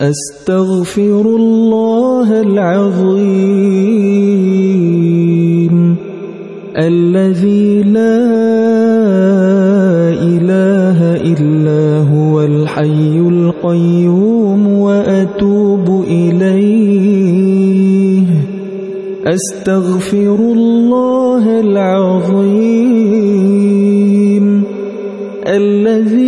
أستغفر الله العظيم الذي لا إله إلا هو الحي القيوم وأتوب إليه. أستغفر الله العظيم الذي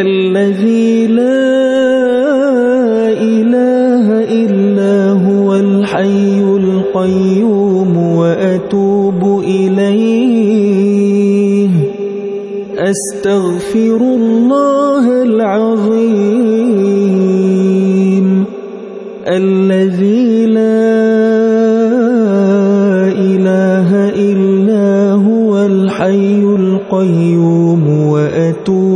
الذي لا إله إلا هو الحي القيوم وأتوب إليه. أستغفر الله العظيم الذي لا إله إلا هو الحي القيوم وأتوب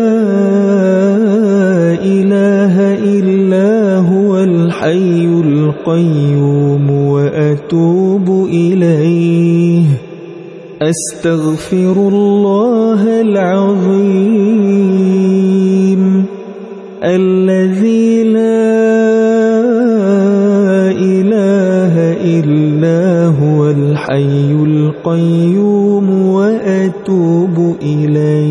إله إلا هو الحي القيوم وأتوب إليه. أستغفر الله العظيم. الذي لا إله إلا هو الحي القيوم وأتوب إليه.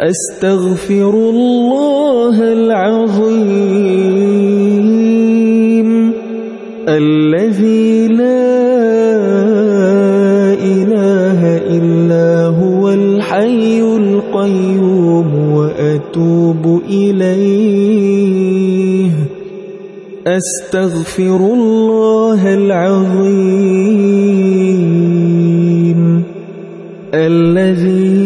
أستغفر الله العظيم الذي لا إله إلا هو الحي القيوم وأتوب إليه. أستغفر الله العظيم الذي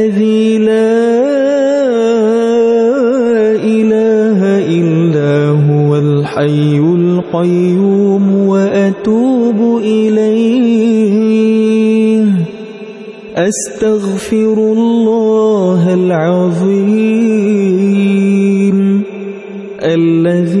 القيوم وأتوب إليه. أستغفر الله العظيم الذي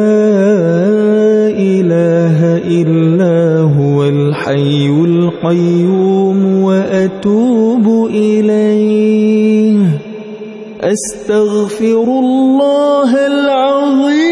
الحي القيوم وأتوب إليه. أستغفر الله العظيم.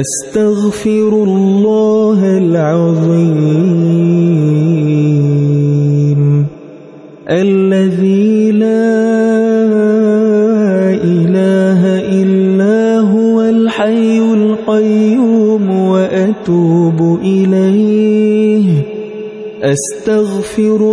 أستغفر الله العظيم الذي لا إله إلا هو الحي القيوم وأتوب إليه. أستغفر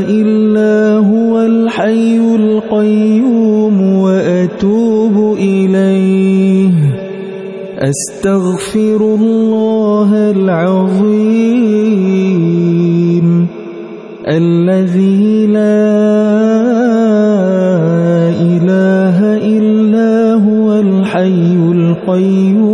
إلا هو الحي القيوم وأتوب إليه. أستغفر الله العظيم الذي لا إله إلا هو الحي القيوم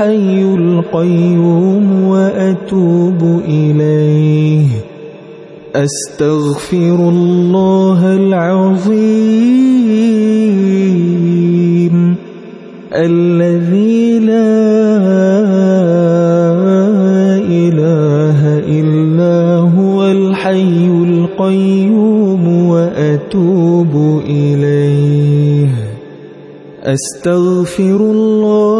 الحي القيوم وأتوب إليه. أستغفر الله العظيم الذي لا إله إلا هو الحي القيوم وأتوب إليه. أستغفر الله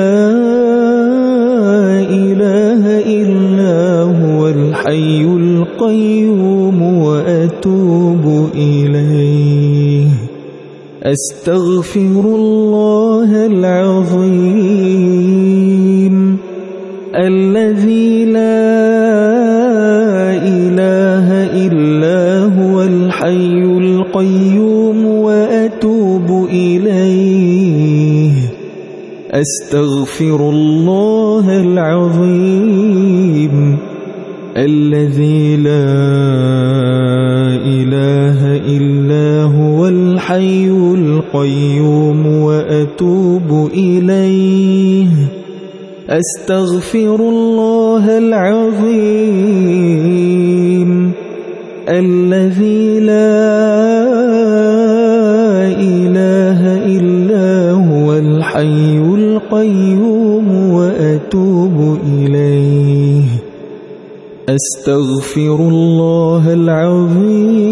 أستغفر الله العظيم الذي لا إله إلا هو الحي القيوم وأتوب إليه. أستغفر الله العظيم الذي لا إله إلا هو الحي القيوم وأتوب إليه. أستغفر الله العظيم الذي لا إله إلا هو الحي القيوم وأتوب إليه. أستغفر الله العظيم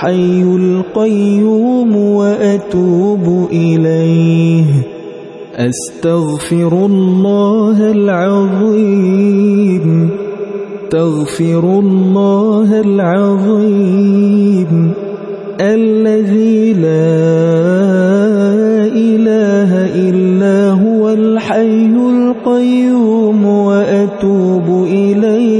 الحي القيوم وأتوب إليه. أستغفر الله العظيم. تغفر الله العظيم. الذي لا إله إلا هو الحي القيوم وأتوب إليه.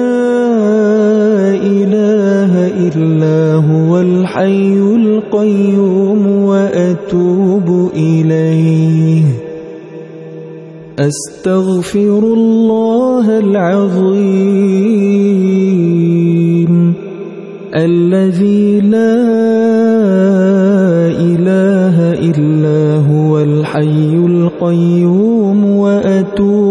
إلا هو الحي القيوم وأتوب إليه أستغفر الله العظيم الذي لا إله إلا هو الحي القيوم وأتوب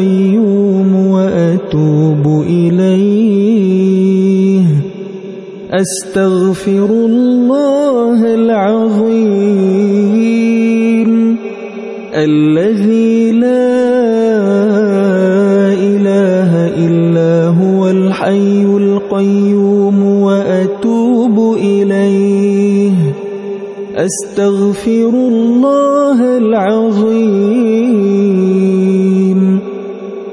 القيوم وأتوب إليه. أستغفر الله العظيم الذي لا إله إلا هو الحي القيوم وأتوب إليه. أستغفر الله العظيم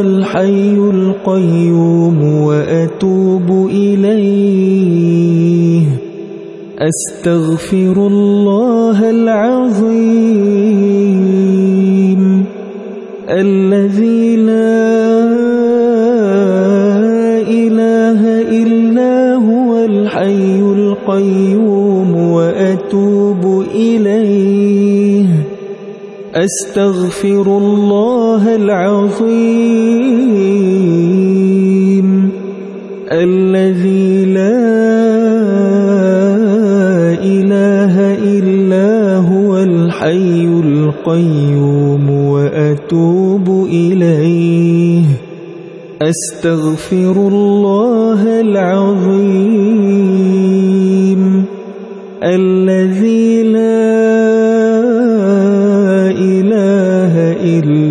الحي القيوم وأتوب إليه. أستغفر الله العظيم الذي لا إله إلا هو الحي القيوم وأتوب إليه. أستغفر الله العظيم الذي لا إله إلا هو الحي القيوم وأتوب إليه. أستغفر الله العظيم الذي لا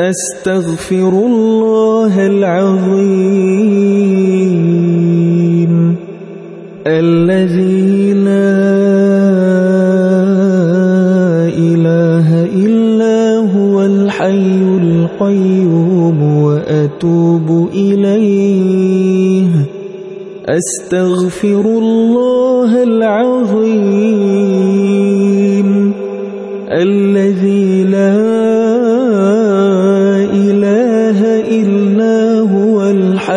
أستغفر الله العظيم الذي لا إله إلا هو الحي القيوم وأتوب إليه. أستغفر الله العظيم الذي لا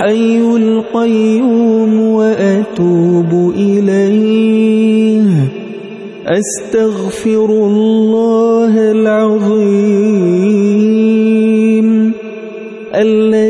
الحي القيوم وأتوب إليه. أستغفر الله العظيم. الذي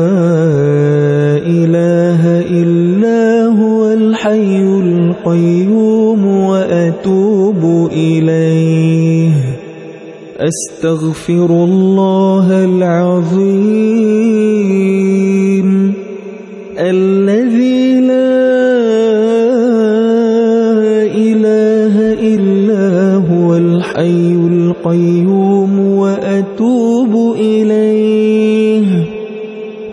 أستغفر الله العظيم الذي لا إله إلا هو الحي القيوم وأتوب إليه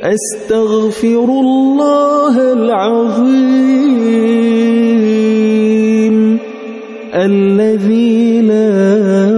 أستغفر الله العظيم الذي لا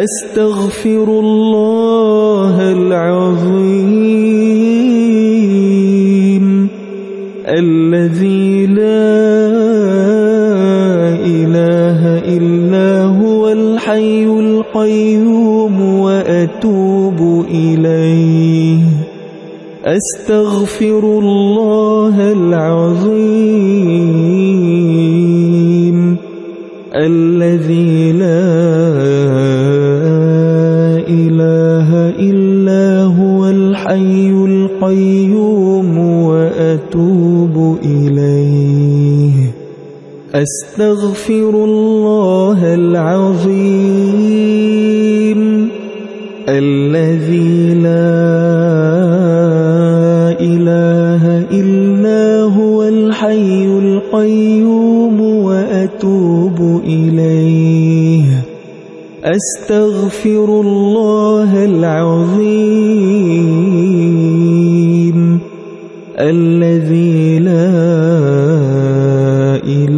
أستغفر الله العظيم الذي لا إله إلا هو الحي القيوم وأتوب إليه. أستغفر الله العظيم الذي لا أستغفر الله العظيم الذي لا إله إلا هو الحي القيوم وأتوب إليه. أستغفر الله العظيم الذي لا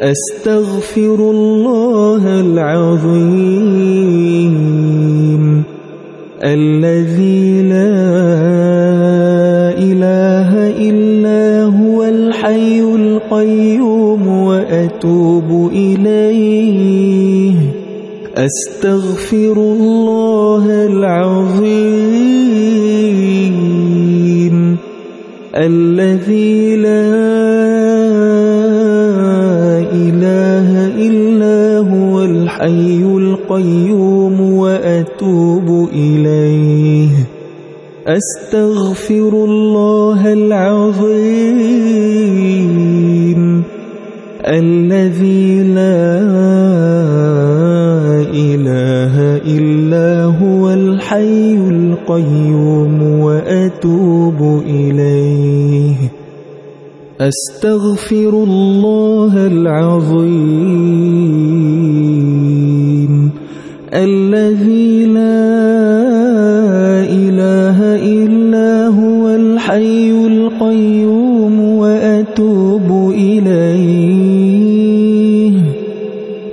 أستغفر الله العظيم الذي لا إله إلا هو الحي القيوم وأتوب إليه. أستغفر الله العظيم الذي لا الحي القيوم وأتوب إليه. أستغفر الله العظيم الذي لا إله إلا هو الحي القيوم وأتوب إليه. أستغفر الله العظيم الذي لا إله إلا هو الحي القيوم وأتوب إليه.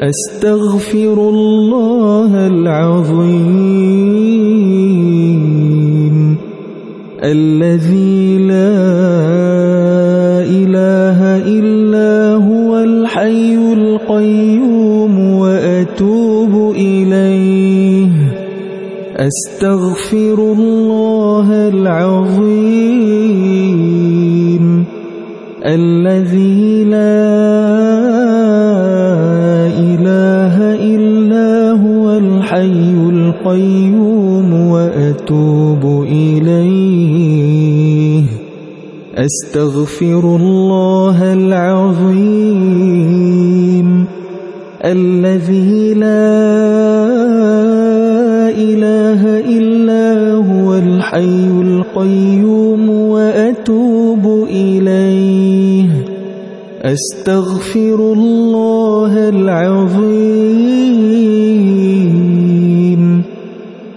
أستغفر الله العظيم. الذي لا إله إلا هو الحي القيوم أستغفر الله العظيم الذي لا إله إلا هو الحي القيوم وأتوب إليه. أستغفر الله العظيم الذي لا إله إلا هو الحي القيوم وأتوب إليه. أستغفر الله العظيم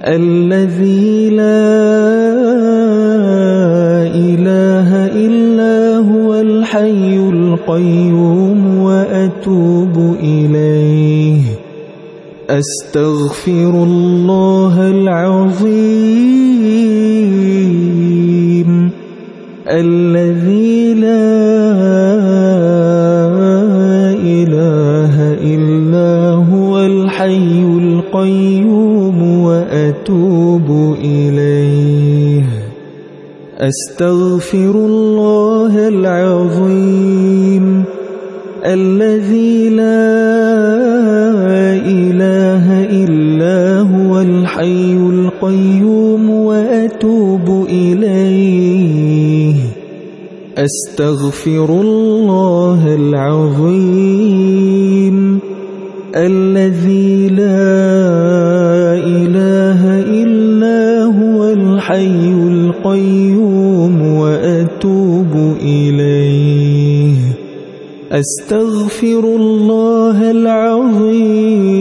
الذي لا إله إلا هو الحي القيوم وأتوب إليه. أستغفر الله العظيم الذي لا إله إلا هو الحي القيوم وأتوب إليه. أستغفر الله العظيم الذي لا القيوم وأتوب إليه. أستغفر الله العظيم الذي لا إله إلا هو الحي القيوم وأتوب إليه. أستغفر الله العظيم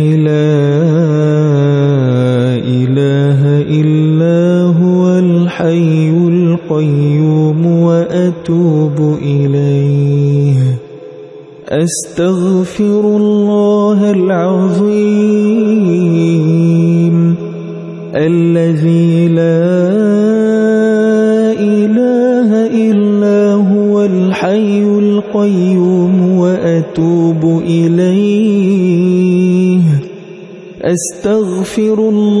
أستغفر الله العظيم الذي لا إله إلا هو الحي القيوم وأتوب إليه. أستغفر الله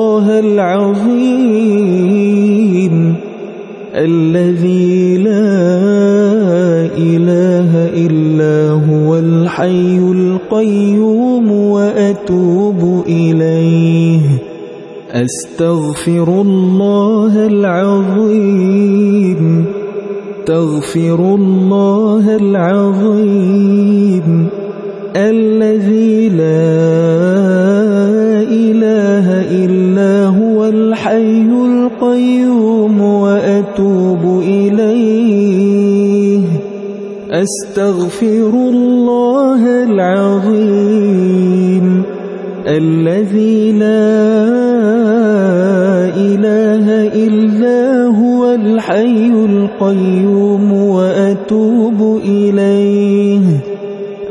أستغفر الله العظيم. تغفر الله العظيم. الذي لا إله إلا هو الحي القيوم وأتوب إليه. أستغفر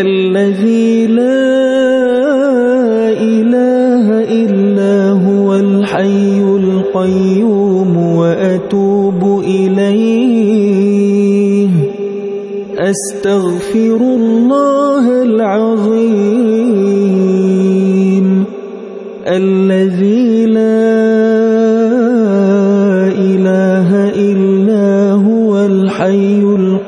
الذي لا إله إلا هو الحي القيوم وأتوب إليه. أستغفر الله العظيم. الذي لا إله إلا هو الحي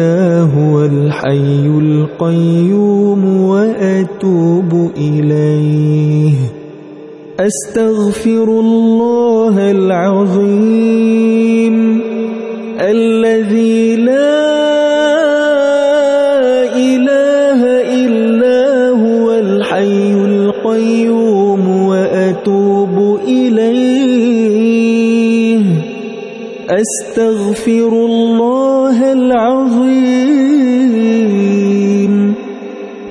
إلا هو الحي القيوم وأتوب إليه. أستغفر الله العظيم الذي لا إله إلا هو الحي القيوم وأتوب إليه. أستغفر الله العظيم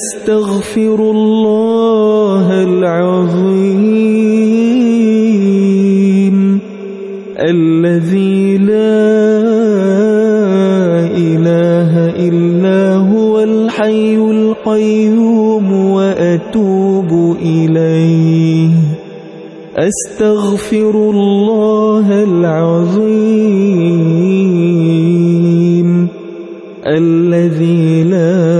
أستغفر الله العظيم. الذي لا إله إلا هو الحي القيوم وأتوب إليه. أستغفر الله العظيم. الذي لا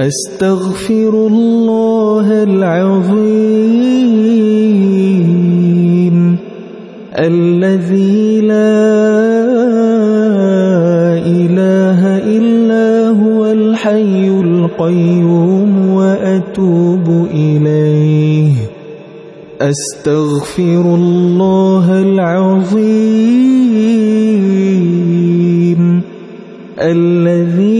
أستغفر الله العظيم الذي لا إله إلا هو الحي القيوم وأتوب إليه. أستغفر الله العظيم الذي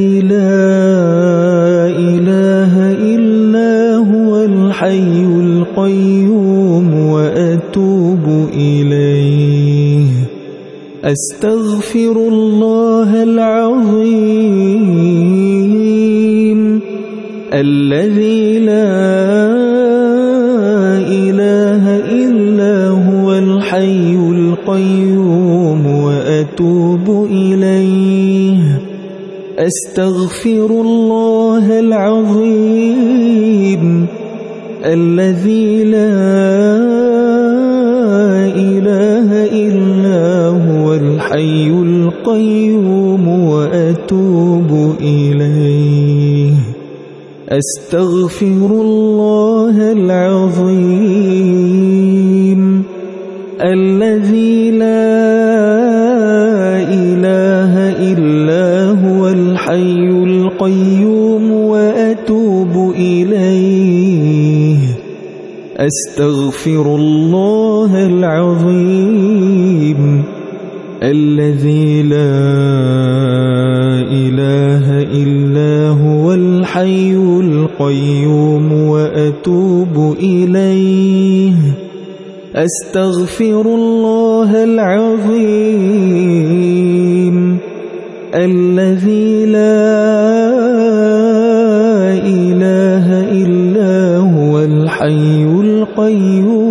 أستغفر الله العظيم الذي لا إله إلا هو الحي القيوم وأتوب إليه. أستغفر الله العظيم الذي لا إله القيوم وأتوب إليه. أستغفر الله العظيم الذي لا إله إلا هو الحي القيوم وأتوب إليه. أستغفر الله العظيم الذي لا إله إلا هو الحي القيوم وأتوب إليه. أستغفر الله العظيم. الذي لا إله إلا هو الحي القيوم.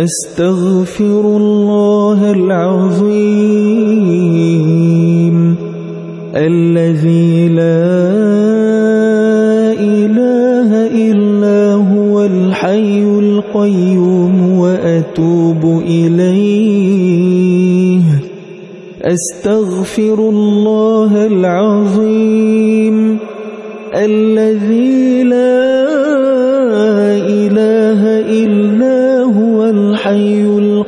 أستغفر الله العظيم الذي لا إله إلا هو الحي القيوم وأتوب إليه. أستغفر الله العظيم الذي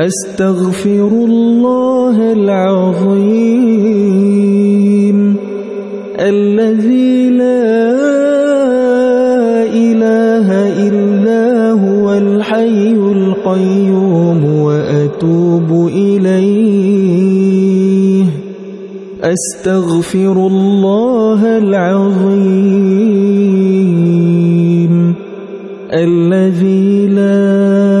أستغفر الله العظيم الذي لا إله إلا هو الحي القيوم وأتوب إليه. أستغفر الله العظيم الذي لا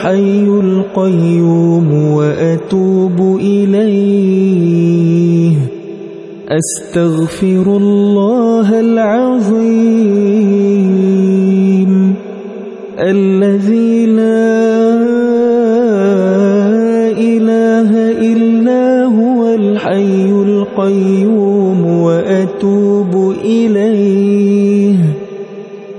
الحي القيوم وأتوب إليه. أستغفر الله العظيم الذي لا إله إلا هو الحي القيوم وأتوب إليه.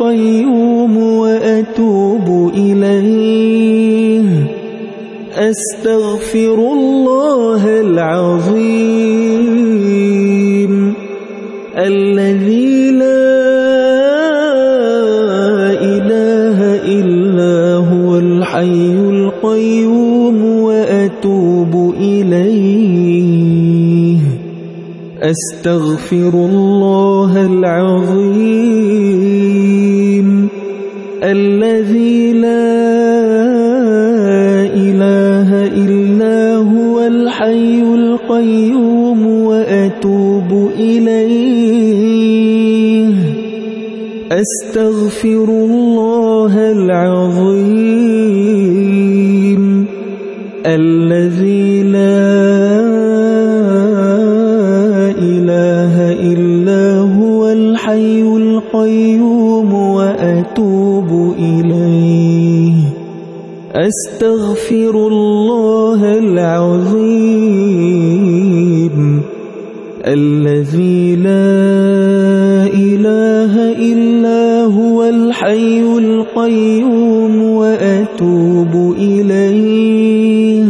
القيوم وأتوب إليه. أستغفر الله العظيم. الذي لا إله إلا هو الحي القيوم وأتوب أستغفر الله العظيم الذي لا إله إلا هو الحي القيوم وأتوب إليه. أستغفر الله العظيم الذي أستغفر الله العظيم الذي لا إله إلا هو الحي القيوم وأتوب إليه.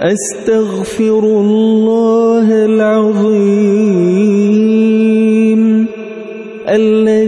أستغفر الله العظيم الذي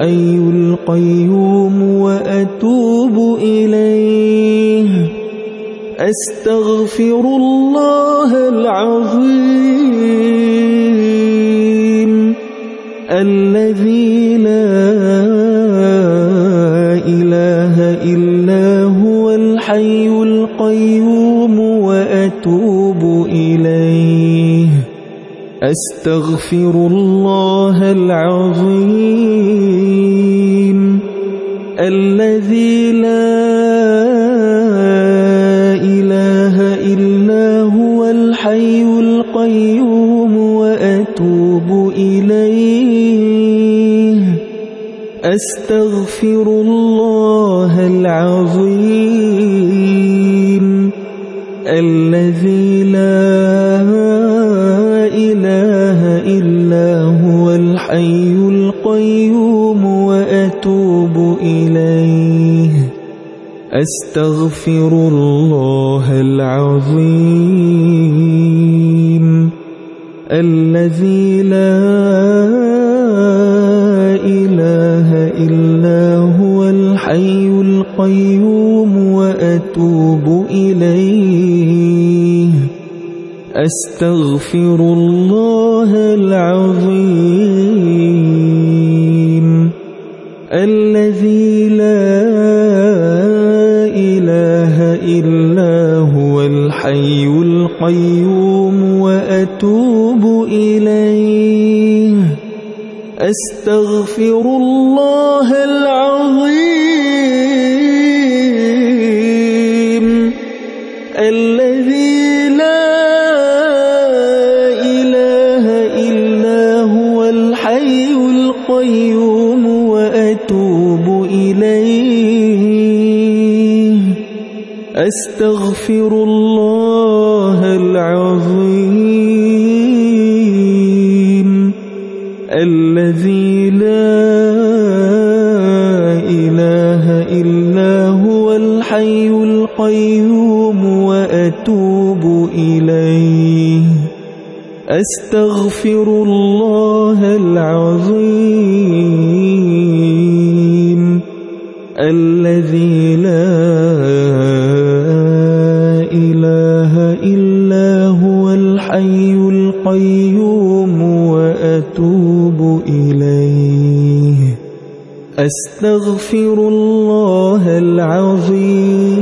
الحي القيوم وأتوب إليه. أستغفر الله العظيم الذي لا إله إلا هو الحي القيوم. أستغفر الله العظيم الذي لا إله إلا هو الحي القيوم وأتوب إليه. أستغفر الله العظيم الذي لا أستغفر الله العظيم الذي لا إله إلا هو الحي القيوم وأتوب إليه أستغفر الله العظيم الذي لا إلا هو الحي القيوم وأتوب إليه. أستغفر الله العظيم. أستغفر الله العظيم الذي لا إله إلا هو الحي القيوم وأتوب إليه. أستغفر الله العظيم الذي لا أستغفر الله العظيم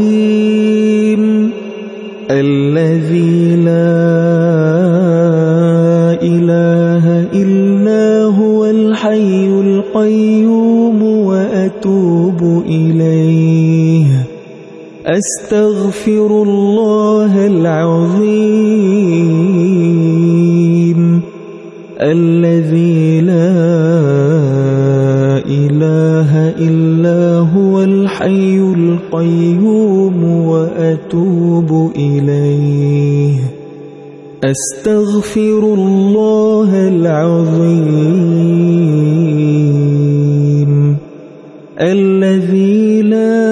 الذي لا إله إلا هو الحي القيوم وأتوب إليه. أستغفر الله العظيم الذي القيوم وأتوب إليه. أستغفر الله العظيم. الذي لا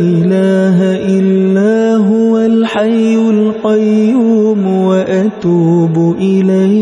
إله إلا هو الحي القيوم وأتوب إليه.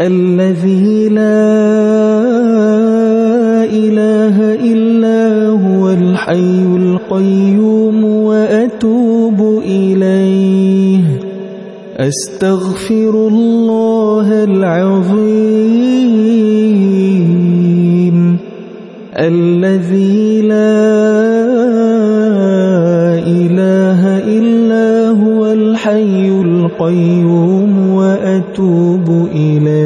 الذي لا إله إلا هو الحي القيوم وأتوب إليه. أستغفر الله العظيم. الذي لا إله إلا هو الحي القيوم وأتوب إليه.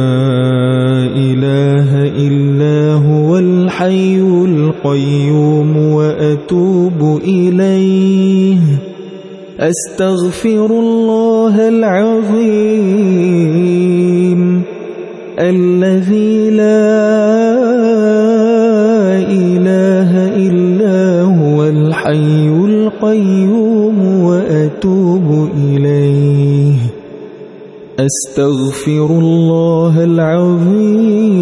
القيوم وأتوب إليه. أستغفر الله العظيم الذي لا إله إلا هو الحي القيوم وأتوب إليه. أستغفر الله العظيم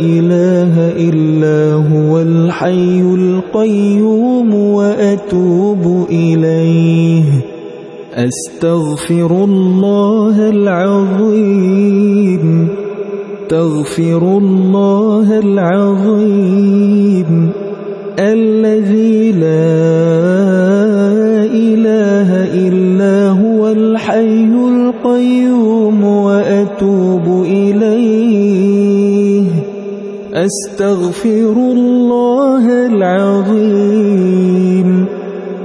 إله إلا هو الحي القيوم وأتوب إليه. أستغفر الله العظيم. تغفر الله العظيم. الذي لا إله إلا هو الحي القيوم وأتوب إليه. أستغفر الله العظيم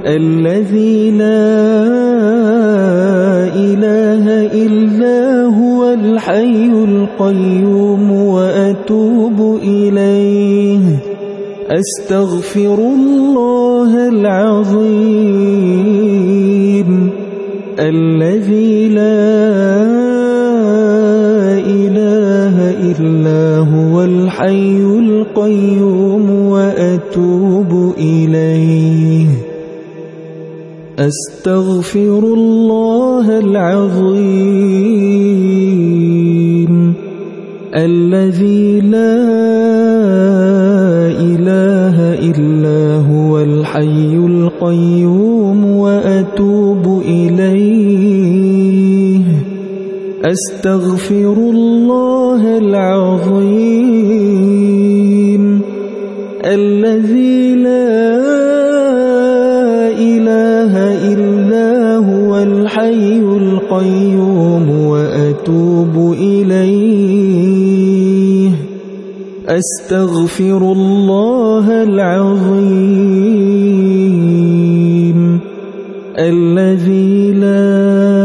الذي لا إله إلا هو الحي القيوم وأتوب إليه. أستغفر الله العظيم الذي لا إله إلا هو الحي القيوم وأتوب إليه. أستغفر الله العظيم الذي لا إله إلا هو الحي القيوم وأتوب أستغفر الله العظيم الذي لا إله إلا هو الحي القيوم وأتوب إليه. أستغفر الله العظيم الذي لا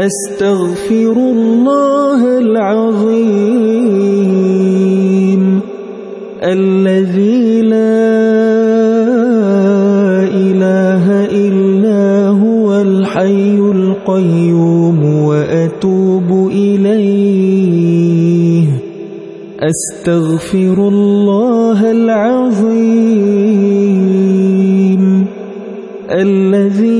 أستغفر الله العظيم الذي لا إله إلا هو الحي القيوم وأتوب إليه. أستغفر الله العظيم الذي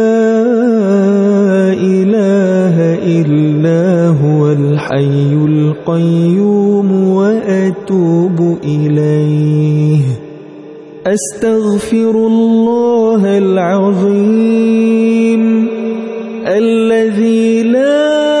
إلا هو الحي القيوم وأتوب إليه أستغفر الله العظيم الذي لا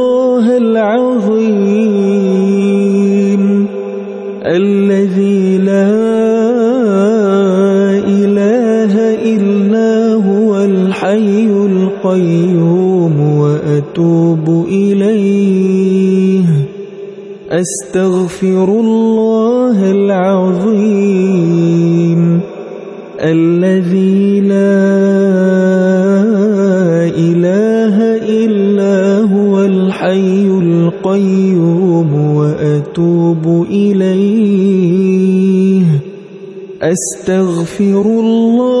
أستغفر الله العظيم الذي لا إله إلا هو الحي القيوم وأتوب إليه. أستغفر الله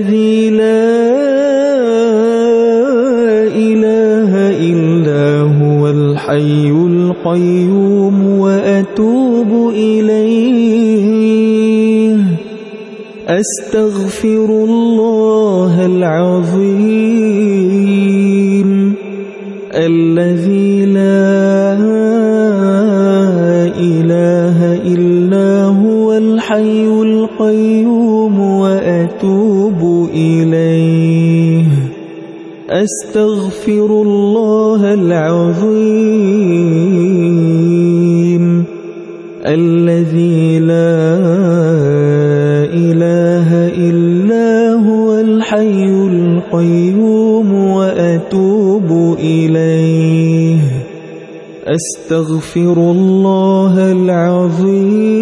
القيوم وأتوب إليه. أستغفر الله العظيم الذي لا إله إلا هو الحي القيوم وأتوب أستغفر الله العظيم الذي لا إله إلا هو الحي القيوم وأتوب إليه أستغفر الله العظيم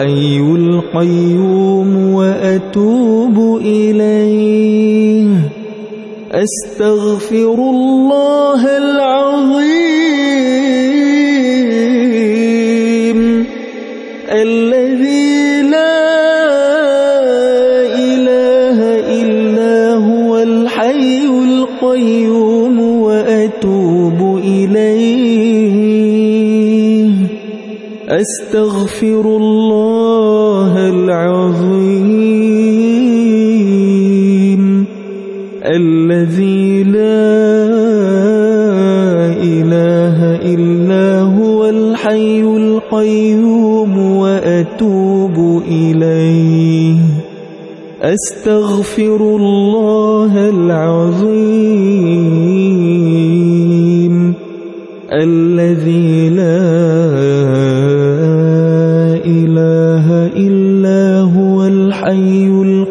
الحي القيوم وأتوب إليه. أستغفر الله العظيم. أستغفر الله العظيم الذي لا إله إلا هو الحي القيوم وأتوب إليه. أستغفر الله العظيم الذي لا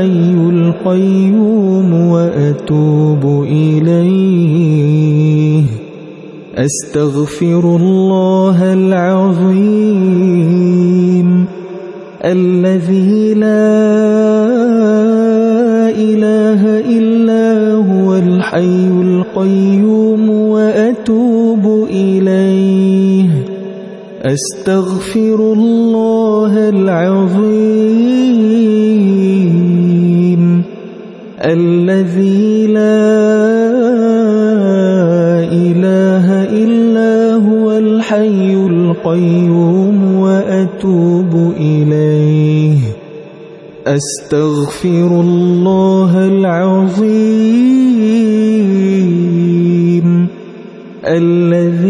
الحي القيوم وأتوب إليه. أستغفر الله العظيم الذي لا إله إلا هو الحي القيوم وأتوب أستغفر الله العظيم الذي لا الحي القيوم وأتوب إليه. أستغفر الله العظيم الذي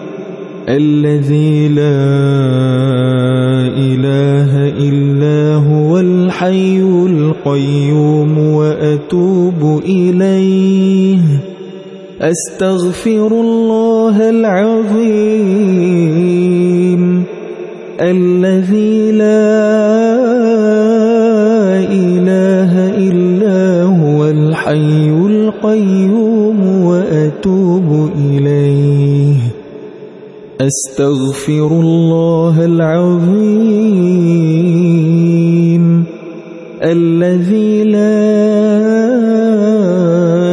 الذي لا إله إلا هو الحي القيوم وأتوب إليه. أستغفر الله العظيم. الذي لا إله إلا هو الحي القيوم وأتوب أستغفر الله العظيم الذي لا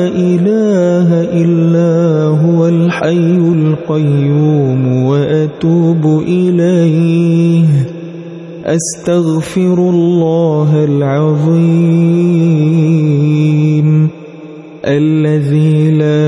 إله إلا هو الحي القيوم وأتوب إليه. أستغفر الله العظيم الذي لا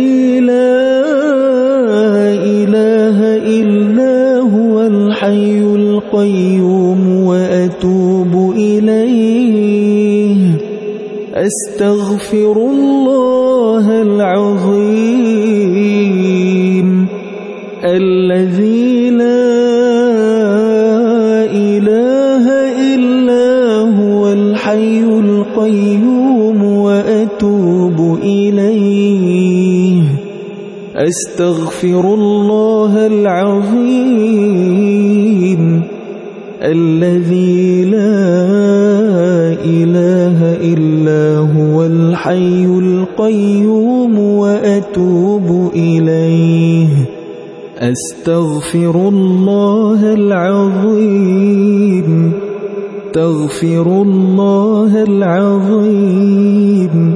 القيوم وأتوب إليه. أستغفر الله العظيم. الذي لا إله إلا هو الحي القيوم وأتوب إليه. أستغفر الله العظيم. الذي لا إله إلا هو الحي القيوم وأتوب إليه. أستغفر الله العظيم. تغفر الله العظيم.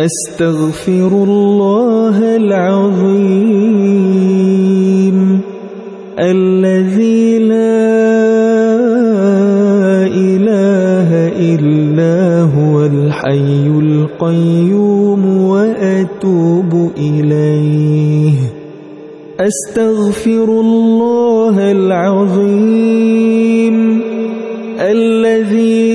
أستغفر الله العظيم الذي لا إله إلا هو الحي القيوم وأتوب إليه أستغفر الله العظيم الذي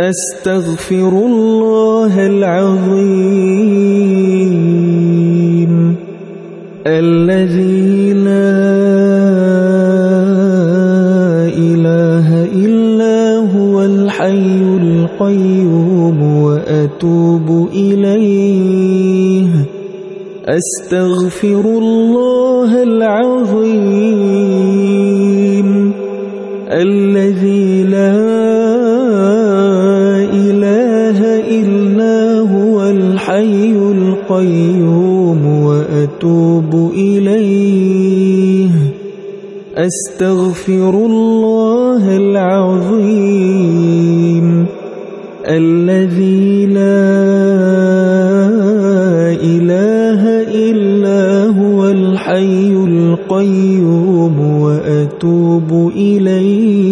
أستغفر الله العظيم الذي لا إله إلا هو الحي القيوم وأتوب إليه. أستغفر الله العظيم الذي لا الحي القيوم وأتوب إليه. أستغفر الله العظيم الذي لا إله إلا هو الحي القيوم وأتوب إليه.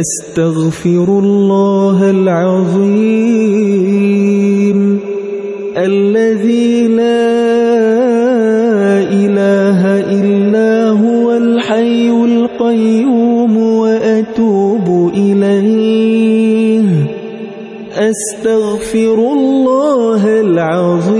أستغفر الله العظيم الذي لا إله إلا هو الحي القيوم وأتوب إليه أستغفر الله العظيم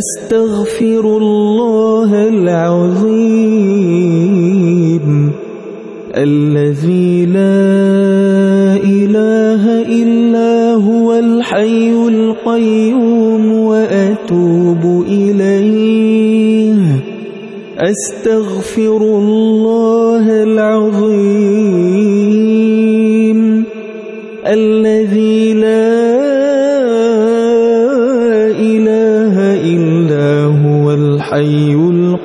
أستغفر الله العظيم الذي لا إله إلا هو الحي القيوم وأتوب إليه. أستغفر الله العظيم الذي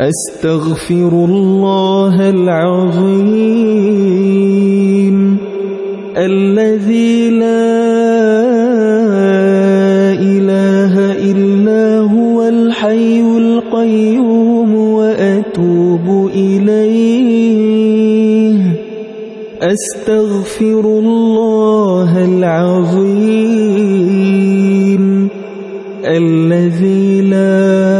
أستغفر الله العظيم الذي لا إله إلا هو الحي القيوم وأتوب إليه. أستغفر الله العظيم الذي لا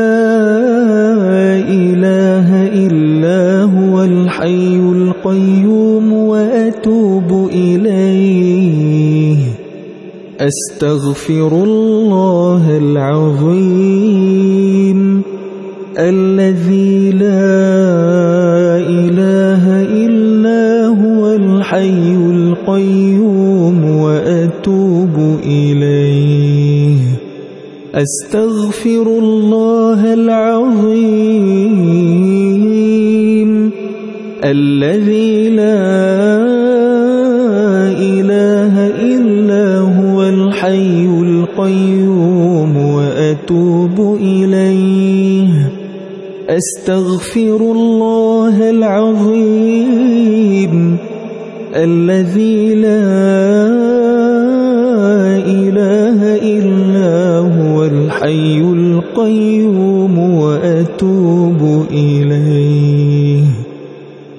الحي القيوم وأتوب إليه. أستغفر الله العظيم الذي لا إله إلا هو الحي القيوم وأتوب إليه. أستغفر الله العظيم الذي لا إله إلا هو الحي القيوم وأتوب إليه. أستغفر الله العظيم الذي لا إله إلا هو الحي القيوم وأتوب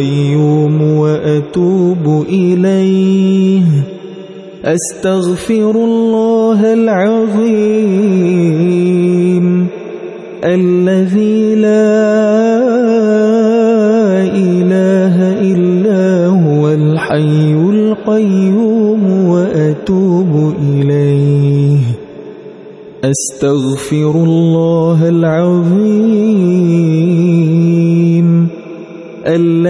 القيوم وأتوب إليه. أستغفر الله العظيم الذي لا إله إلا هو الحي القيوم وأتوب إليه. أستغفر الله العظيم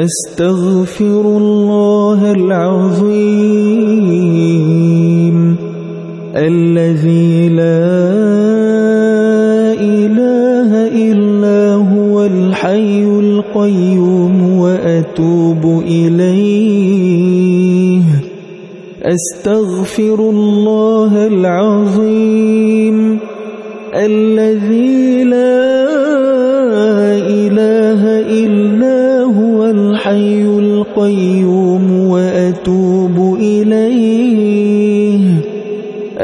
أستغفر الله العظيم الذي لا إله إلا هو الحي القيوم وأتوب إليه. أستغفر الله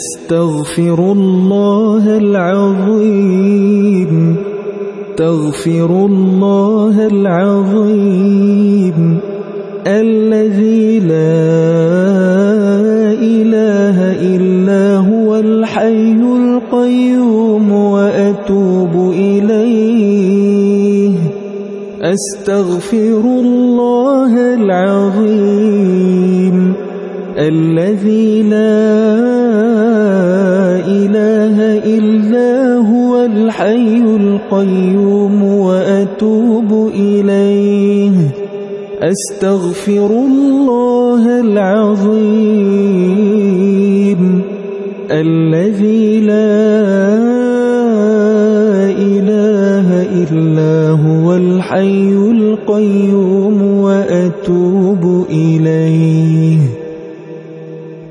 أستغفر الله العظيم. تغفر الله العظيم. الذي لا إله إلا هو الحي القيوم وأتوب إليه. أستغفر الله العظيم. الذي لا الحي القيوم وأتوب إليه. أستغفر الله العظيم الذي لا إله إلا هو الحي القيوم.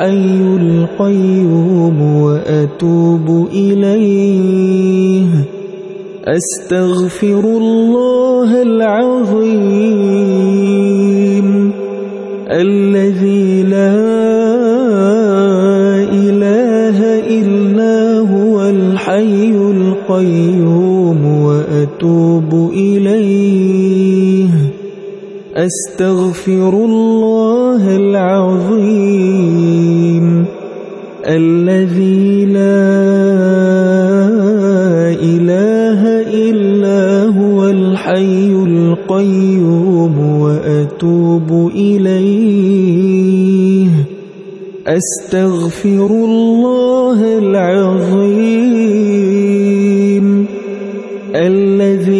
الحي القيوم وأتوب إليه. أستغفر الله العظيم الذي لا إله إلا هو الحي القيوم وأتوب إليه. أستغفر الله العظيم الذي لا إله إلا هو الحي القيوم وأتوب إليه. أستغفر الله العظيم الذي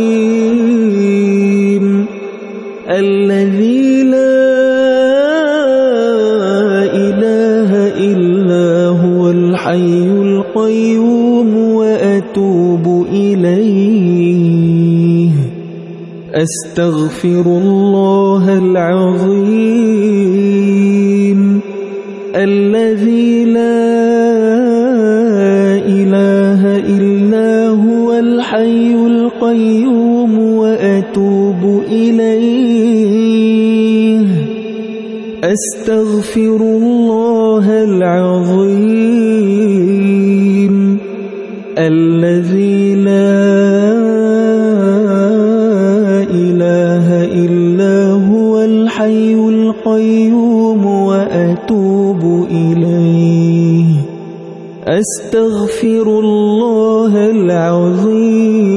القيوم وأتوب إليه. أستغفر الله العظيم الذي لا إله إلا هو الحي القيوم وأتوب إليه. أستغفر الله العظيم الذي لا إله إلا هو الحي القيوم وأتوب إليه. أستغفر الله العظيم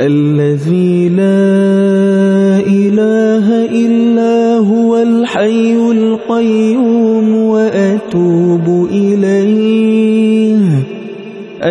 الذي لا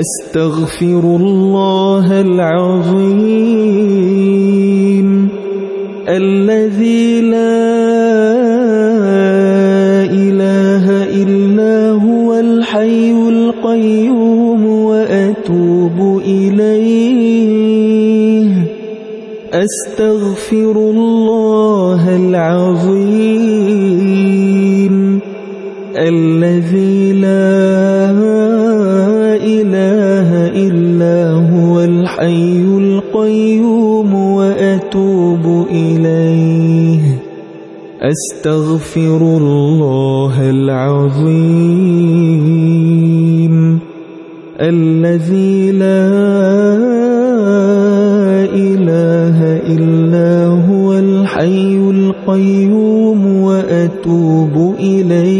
أستغفر الله العظيم الذي لا إله إلا هو الحي القيوم وأتوب إليه أستغفر الله العظيم الذي لا إله إلا هو الحي القيوم وأتوب إليه. أستغفر الله العظيم الذي لا إله إلا هو الحي القيوم وأتوب إليه.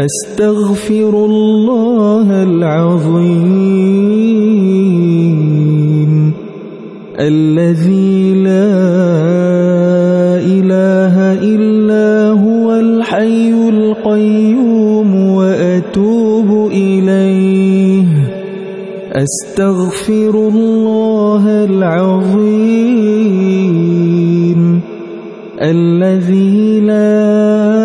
أستغفر الله العظيم الذي لا إله إلا هو الحي القيوم وأتوب إليه. أستغفر الله العظيم الذي لا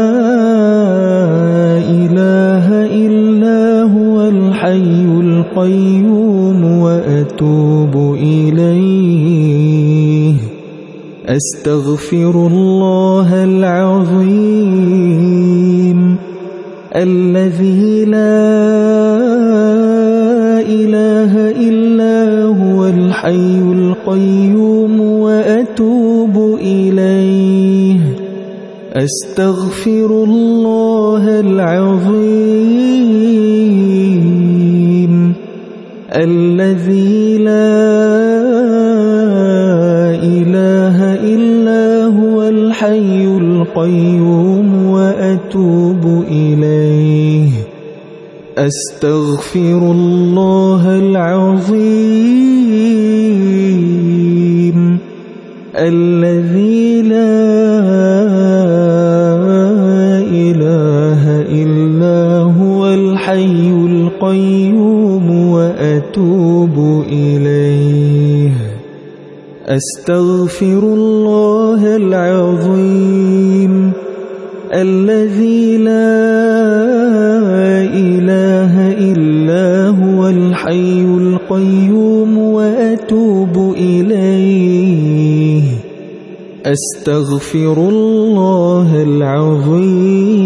الحي القيوم وأتوب إليه. أستغفر الله العظيم الذي لا إله إلا هو الحي القيوم أستغفر الله العظيم الذي لا إله إلا هو الحي القيوم وأتوب إليه. أستغفر الله العظيم الذي أستغفر الله العظيم الذي لا إله إلا هو الحي القيوم وأتوب إليه. أستغفر الله العظيم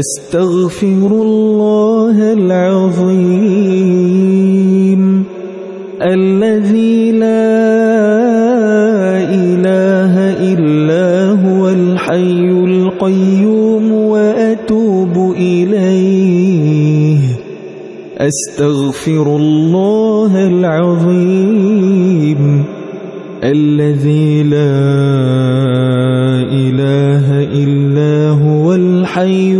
أستغفر الله العظيم الذي لا إله إلا هو الحي القيوم وأتوب إليه. أستغفر الله العظيم الذي لا إله إلا هو الحي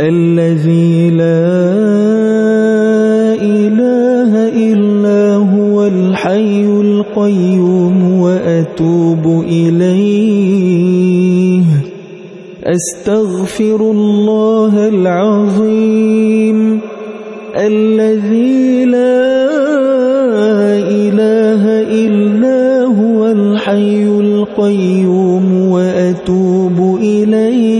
الذي لا إله إلا هو الحي القيوم وأتوب إليه. أستغفر الله العظيم. الذي لا إله إلا هو الحي القيوم وأتوب إليه.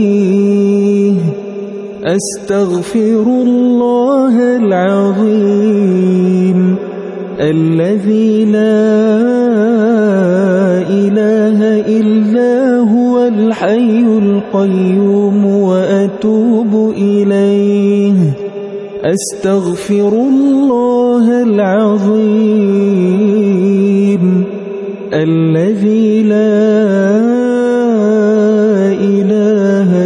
أستغفر الله العظيم الذي لا إله إلا هو الحي القيوم وأتوب إليه. أستغفر الله العظيم الذي لا إله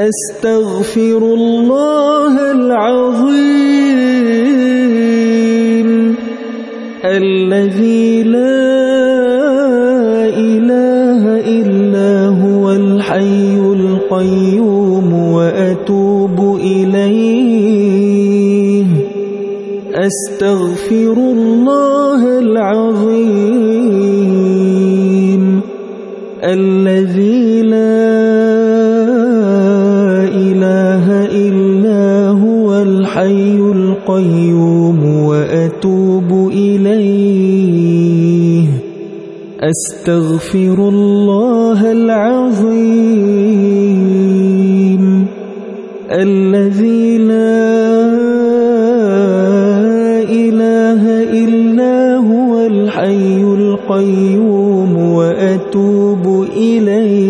أستغفر الله العظيم الذي لا إله إلا هو الحي القيوم وأتوب إليه أستغفر الله العظيم الذي الحي القيوم وأتوب إليه. أستغفر الله العظيم الذي لا إله إلا هو الحي القيوم وأتوب إليه.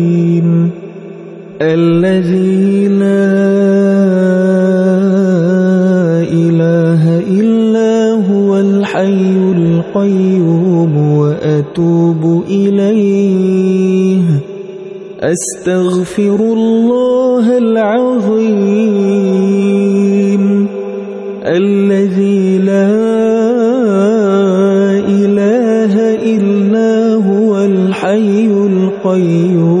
الذي لا إله إلا هو الحي القيوم وأتوب إليه. أستغفر الله العظيم. الذي لا إله إلا هو الحي القيوم.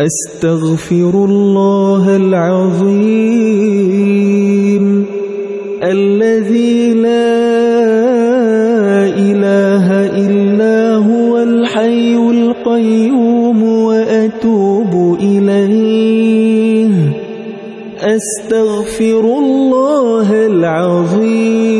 أستغفر الله العظيم الذي لا إله إلا هو الحي القيوم وأتوب إليه. أستغفر الله العظيم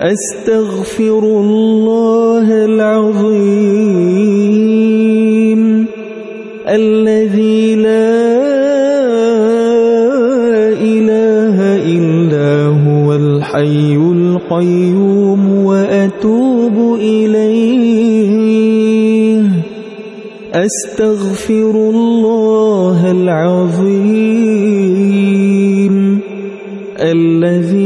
أستغفر الله العظيم الذي لا إله إلا هو الحي القيوم وأتوب إليه. أستغفر الله العظيم الذي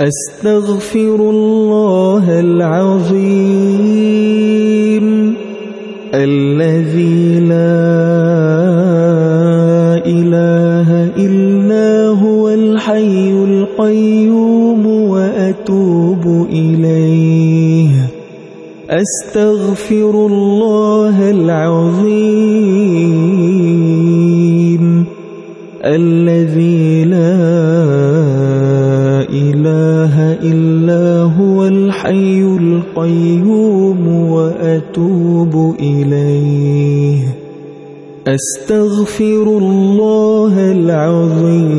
أستغفر الله العظيم الذي لا إله إلا هو الحي القيوم وأتوب إليه. أستغفر الله العظيم الذي القيوم وأتوب إليه. أستغفر الله العظيم.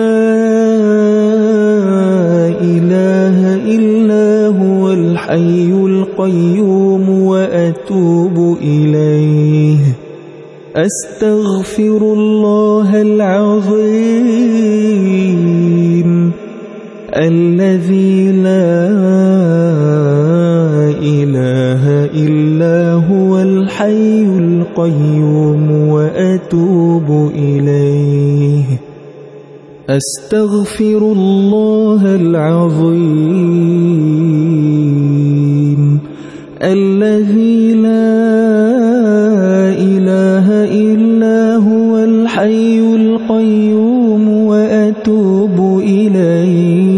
الحي القيوم وأتوب إليه. أستغفر الله العظيم الذي لا إله إلا هو الحي القيوم وأتوب إليه. أستغفر الله العظيم الذي لا إله إلا هو الحي القيوم وأتوب إليه.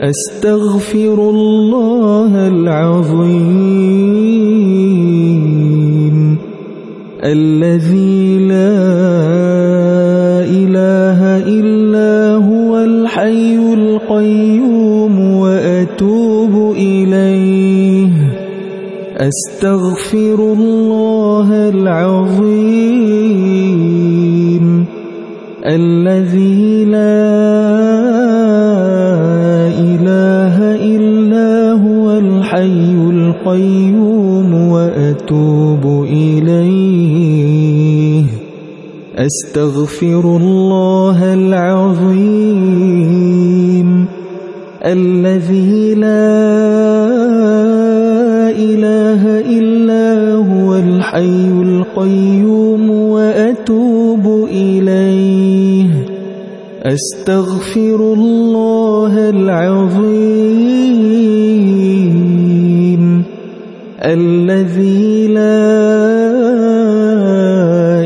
أستغفر الله العظيم. الذي لا إله إلا هو الحي القيوم. أستغفر الله العظيم الذي لا إله إلا هو الحي القيوم وأتوب إليه. أستغفر الله العظيم الذي لا إله إلا هو الحي القيوم وأتوب إليه. أستغفر الله العظيم الذي لا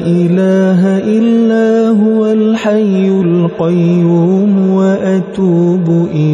إله إلا هو الحي القيوم وأتوب إليه.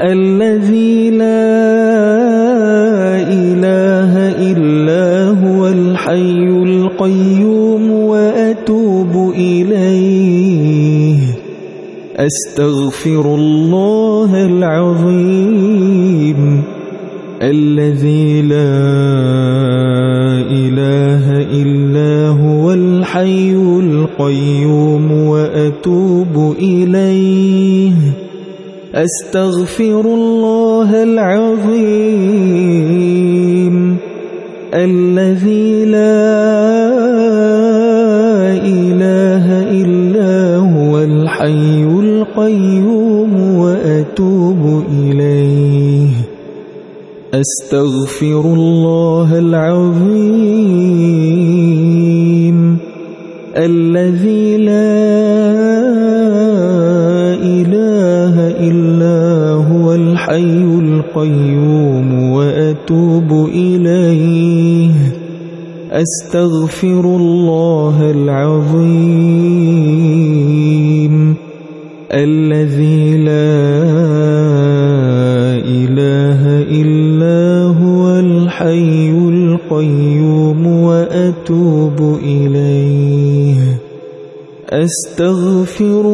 الذي لا إله إلا هو الحي القيوم وأتوب إليه. أستغفر الله العظيم الذي لا أستغفر الله العظيم الذي لا إله إلا هو الحي القيوم وأتوب إليه. أستغفر الله العظيم الذي أستغفر الله العظيم الذي لا إله إلا هو الحي القيوم وأتوب إليه. أستغفر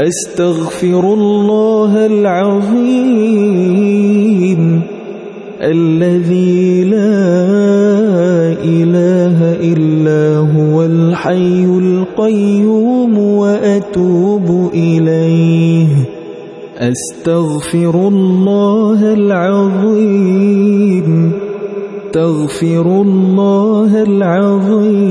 أستغفر الله العظيم الذي لا إله إلا هو الحي القيوم وأتوب إليه. أستغفر الله العظيم. أستغفر الله العظيم.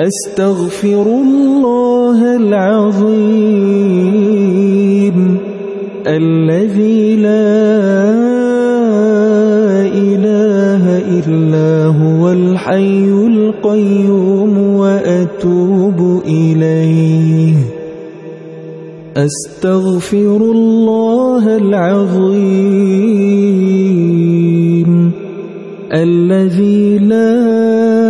أستغفر الله العظيم الذي لا إله إلا هو الحي القيوم وأتوب إليه. أستغفر الله العظيم الذي لا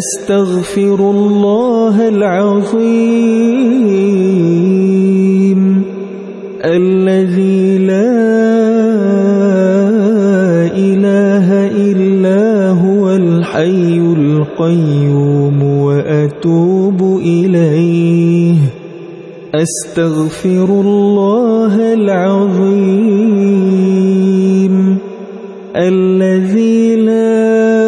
أستغفر الله العظيم الذي لا إله إلا هو الحي القيوم وأتوب إليه. أستغفر الله العظيم الذي لا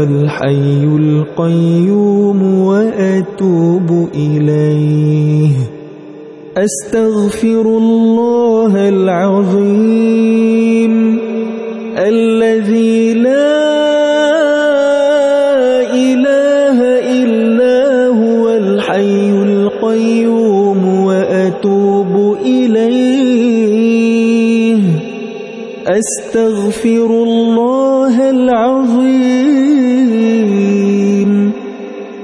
هو الحي القيوم وأتوب إليه. أستغفر الله العظيم الذي لا إله إلا هو الحي القيوم وأتوب إليه. أستغفر الله العظيم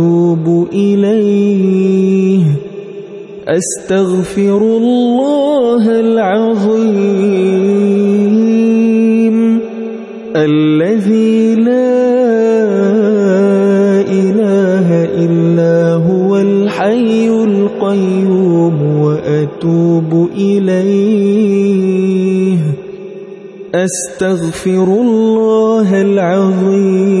وأتوب إليه. أستغفر الله العظيم. الذي لا إله إلا هو الحي القيوم وأتوب إليه. أستغفر الله العظيم.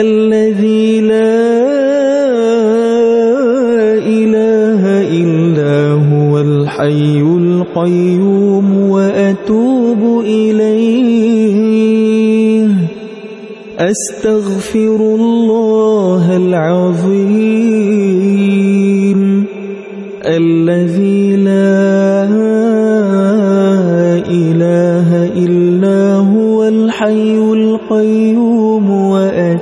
الذي لا إله إلا هو الحي القيوم وأتوب إليه. أستغفر الله العظيم. الذي لا إله إلا هو الحي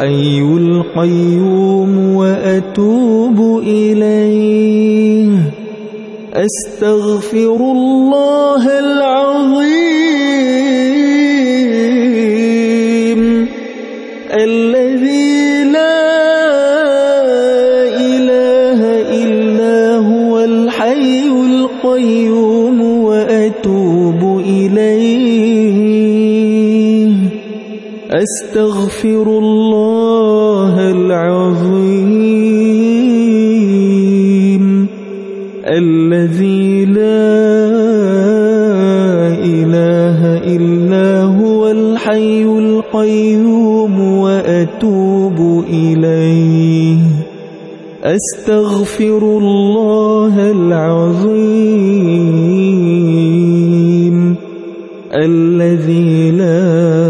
الحي القيوم وأتوب إليه. أستغفر الله العظيم. أستغفر الله العظيم الذي لا إله إلا هو الحي القيوم وأتوب إليه. أستغفر الله العظيم الذي لا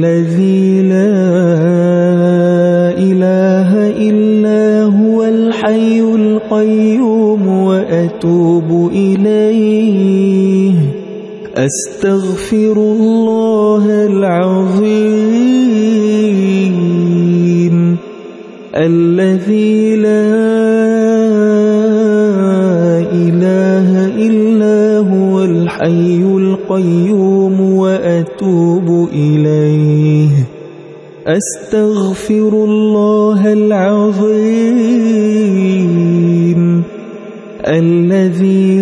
أستغفر الله العظيم الذي لا إله إلا هو الحي القيوم وأتوب إليه. أستغفر الله العظيم الذي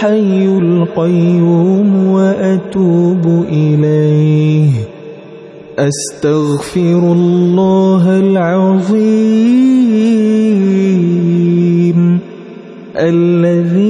الحي القيوم وأتوب إليه. أستغفر الله العظيم الذي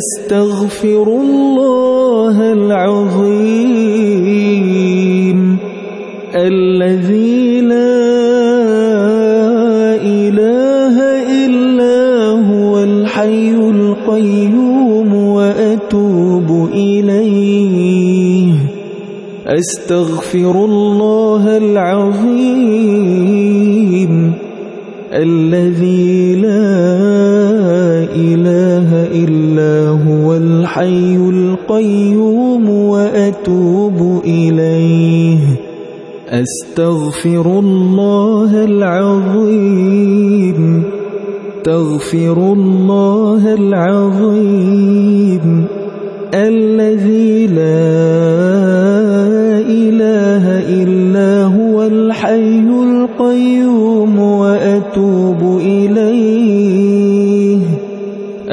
أستغفر الله العظيم. الذي لا إله إلا هو الحي القيوم وأتوب إليه. أستغفر الله العظيم. الذي الحي القيوم وأتوب إليه. أستغفر الله العظيم. تغفر الله العظيم. الذي لا إله إلا هو الحي القيوم وأتوب إليه.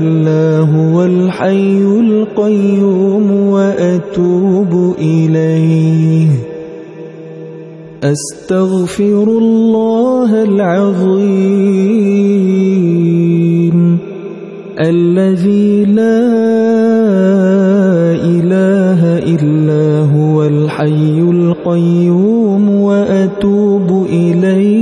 إلا هو الحي القيوم وأتوب إليه أستغفر الله العظيم الذي لا إله إلا هو الحي القيوم وأتوب إليه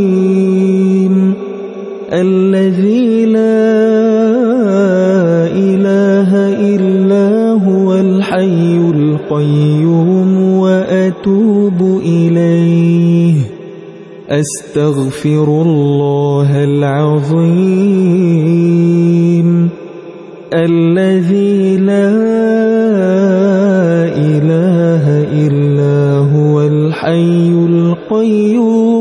الذي لا إله إلا هو الحي القيوم وأتوب إليه. أستغفر الله العظيم. الذي لا إله إلا هو الحي القيوم.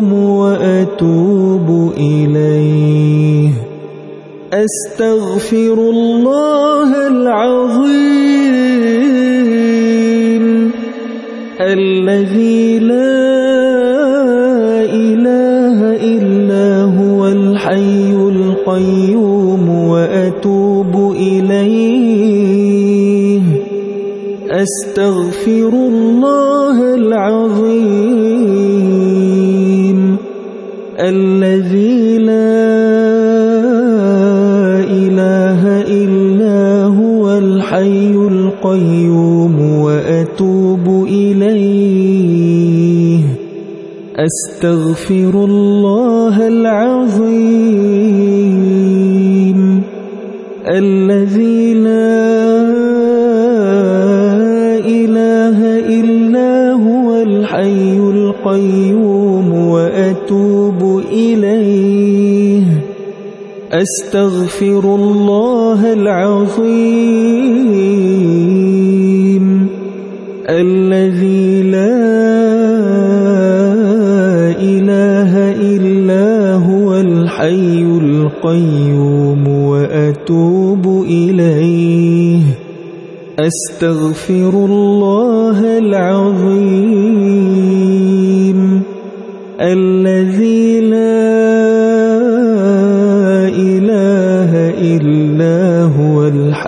أستغفر الله العظيم الذي لا إله إلا هو الحي القيوم وأتوب إليه أستغفر الله العظيم الذي الحي القيوم وأتوب إليه. أستغفر الله العظيم الذي لا إله إلا هو الحي القيوم وأتوب إليه. أستغفر الله العظيم الذي لا إله إلا هو الحي القيوم وأتوب إليه. أستغفر الله العظيم الذي لا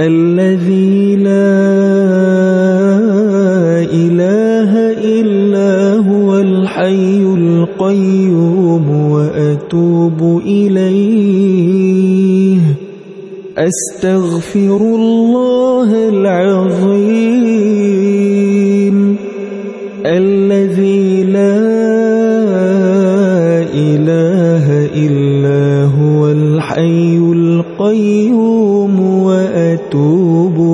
الذي لا إله إلا هو الحي القيوم وأتوب إليه. أستغفر الله العظيم. الذي لا إله إلا هو الحي القيوم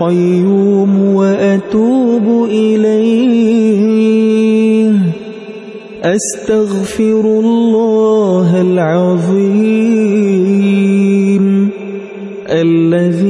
القيوم وأتوب إليه. أستغفر الله العظيم الذي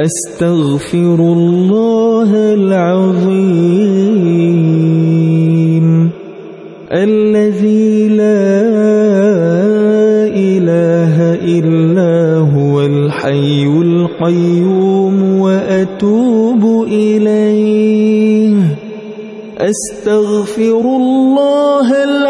أستغفر الله العظيم الذي لا إله إلا هو الحي القيوم وأتوب إليه أستغفر الله العظيم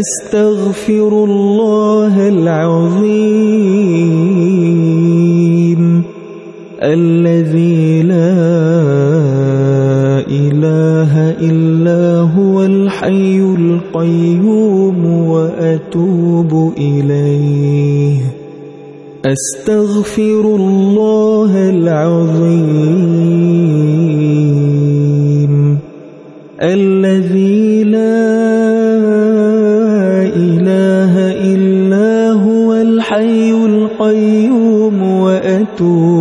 أستغفر الله العظيم الذي لا إله إلا هو الحي القيوم وأتوب إليه. أستغفر الله العظيم الذي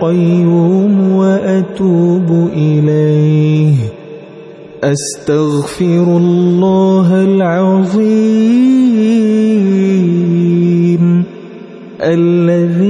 القيوم وأتوب إليه. أستغفر الله العظيم الذي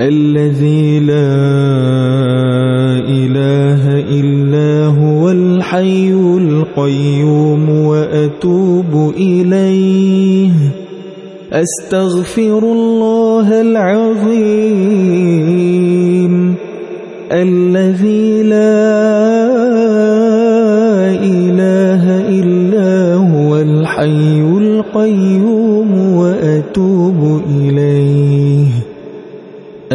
الذي لا إله إلا هو الحي القيوم وأتوب إليه. أستغفر الله العظيم. الذي لا إله إلا هو الحي القيوم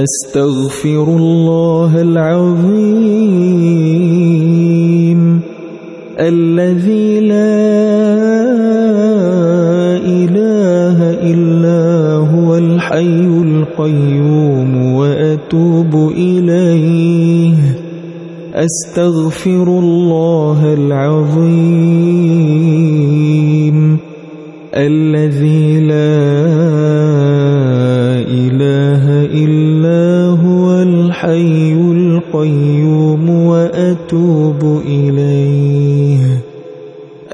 أستغفر الله العظيم الذي لا إله إلا هو الحي القيوم وأتوب إليه. أستغفر الله العظيم الذي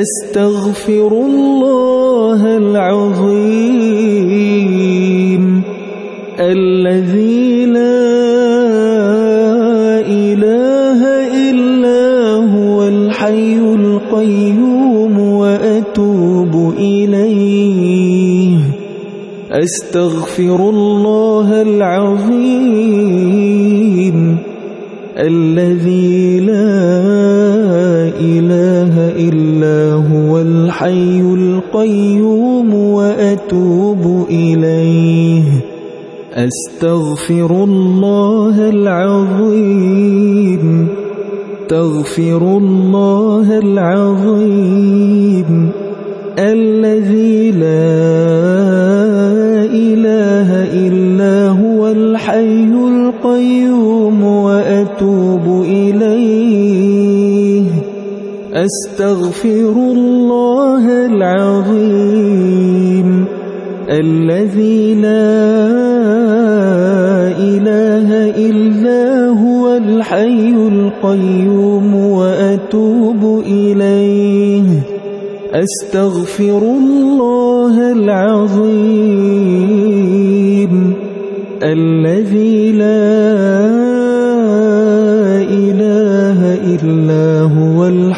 أستغفر الله العظيم. الذي لا إله إلا هو الحي القيوم وأتوب إليه. أستغفر الله العظيم. الذي الحي القيوم وأتوب إليه. أستغفر الله العظيم. تغفر الله العظيم. الذي لا إله إلا هو الحي القيوم وأتوب إليه. أستغفر الله العظيم الذي لا إله إلا هو الحي القيوم وأتوب إليه. أستغفر الله العظيم الذي لا إله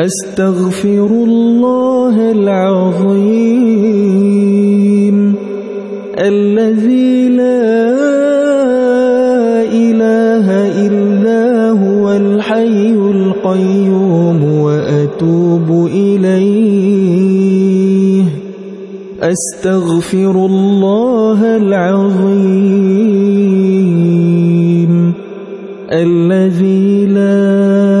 أستغفر الله العظيم الذي لا إله إلا هو الحي القيوم وأتوب إليه أستغفر الله العظيم الذي لا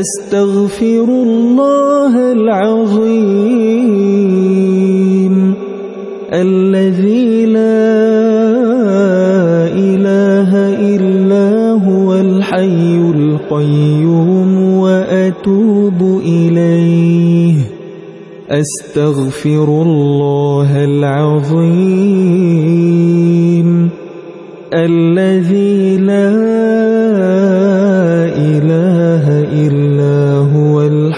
أستغفر الله العظيم. الذي لا إله إلا هو الحي القيوم وأتوب إليه. أستغفر الله العظيم. الذي لا إله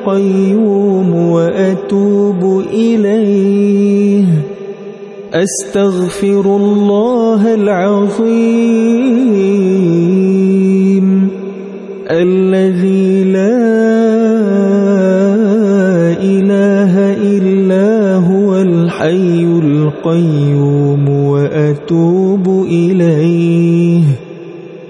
القيوم وأتوب إليه. أستغفر الله العظيم الذي لا إله إلا هو الحي القيوم وأتوب إليه.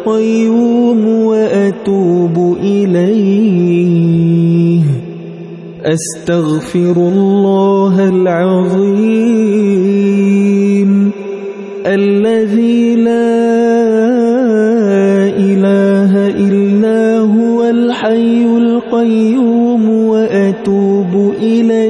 القيوم وأتوب إليه. أستغفر الله العظيم الذي لا إله إلا هو الحي القيوم وأتوب إليه.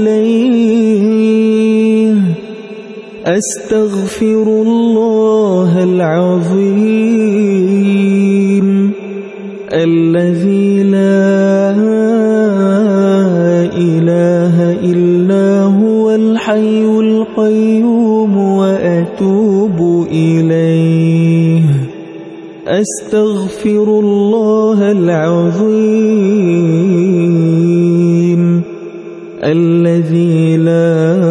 أستغفر الله العظيم الذي لا إله إلا هو الحي القيوم وأتوب إليه. أستغفر الله العظيم الذي لا إله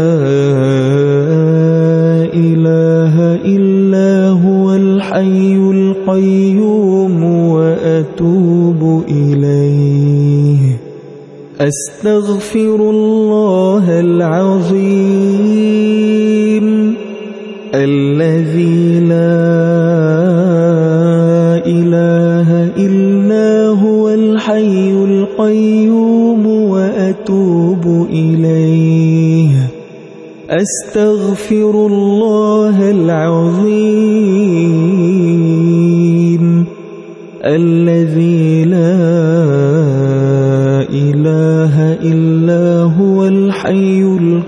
أستغفر الله العظيم الذي لا إله إلا هو الحي القيوم وأتوب إليه. أستغفر الله العظيم الذي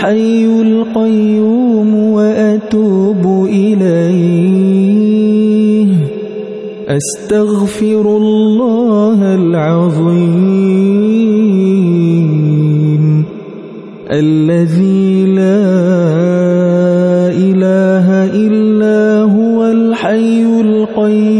الحي القيوم وأتوب إليه. أستغفر الله العظيم. الذي لا إله إلا هو الحي القيوم.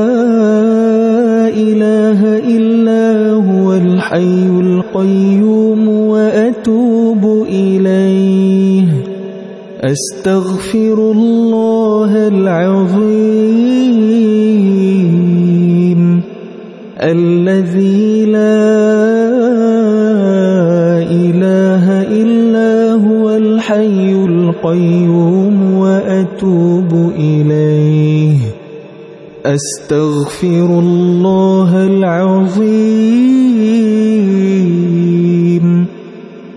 الحي القيوم وأتوب إليه. أستغفر الله العظيم الذي لا إله إلا هو الحي القيوم وأتوب إليه. أستغفر الله العظيم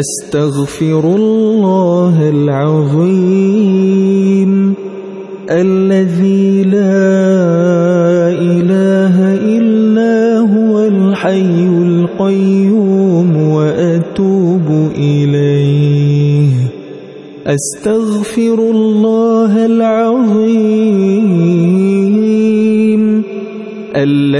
أستغفر الله العظيم الذي لا إله إلا هو الحي القيوم وأتوب إليه. أستغفر الله العظيم الذي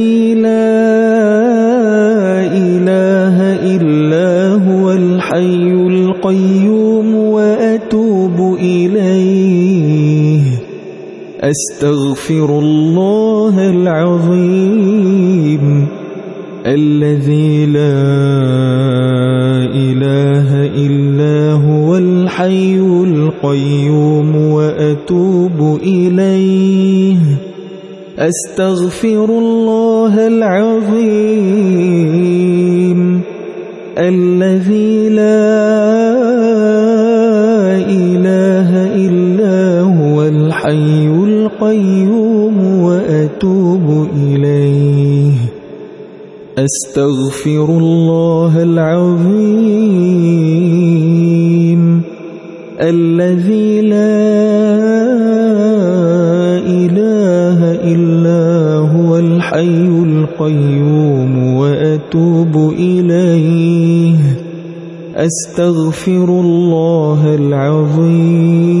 أستغفر الله العظيم الذي لا إله إلا هو الحي القيوم وأتوب إليه. أستغفر الله العظيم الذي القيوم وأتوب إليه. أستغفر الله العظيم الذي لا إله إلا هو الحي القيوم وأتوب إليه. أستغفر الله العظيم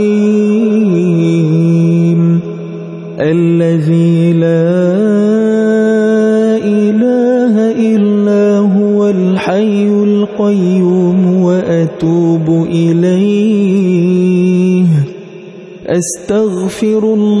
أستغفر الله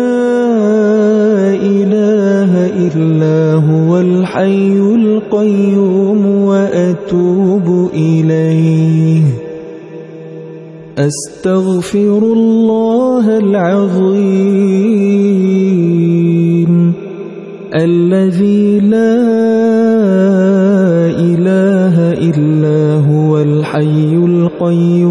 إلا هو الحي القيوم وأتوب إليه أستغفر الله العظيم الذي لا إله إلا هو الحي القيوم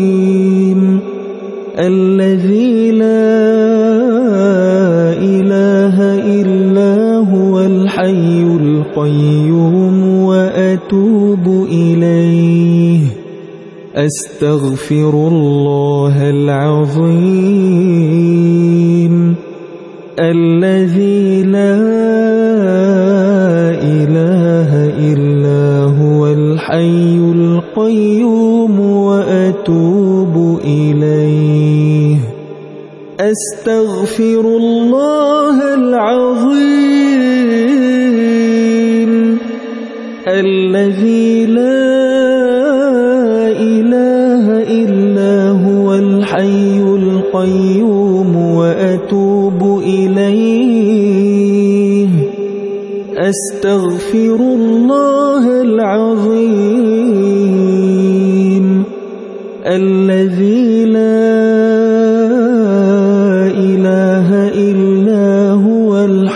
الذي لا إله إلا هو الحي القيوم وأتوب إليه. أستغفر الله العظيم. الذي لا إله إلا هو الحي القيوم وأتوب إليه. أستغفر الله العظيم الذي لا إله إلا هو الحي القيوم وأتوب إليه. أستغفر الله العظيم الذي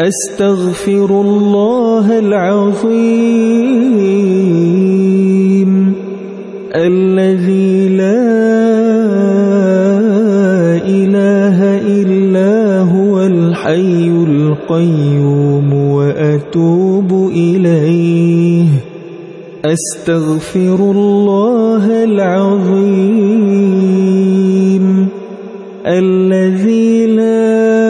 أستغفر الله العظيم الذي لا إله إلا هو الحي القيوم وأتوب إليه. أستغفر الله العظيم الذي لا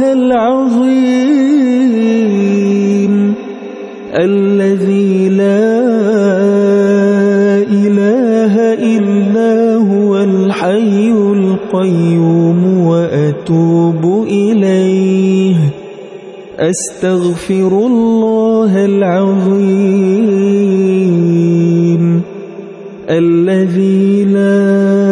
العظيم الذي لا إله إلا هو الحي القيوم وأتوب إليه. أستغفر الله العظيم الذي لا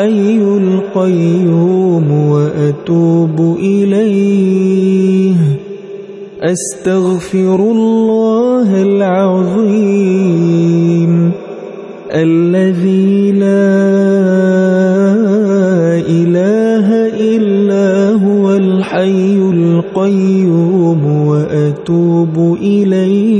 الحي القيوم وأتوب إليه. أستغفر الله العظيم الذي لا إله إلا هو الحي القيوم وأتوب إليه.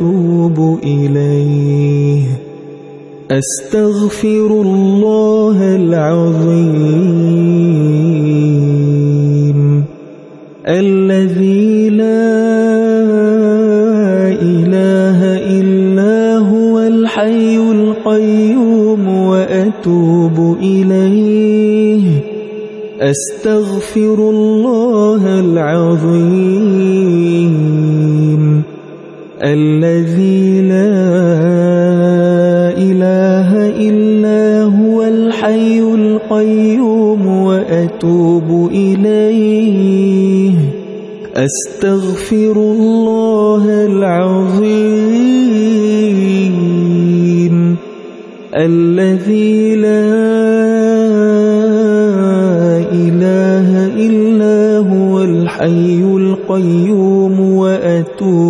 وأتوب إليه. أستغفر الله العظيم. الذي لا إله إلا هو الحي القيوم وأتوب إليه. أستغفر الله العظيم. الذي لا إله إلا هو الحي القيوم وأتوب إليه. أستغفر الله العظيم. الذي لا إله إلا هو الحي القيوم وأتوب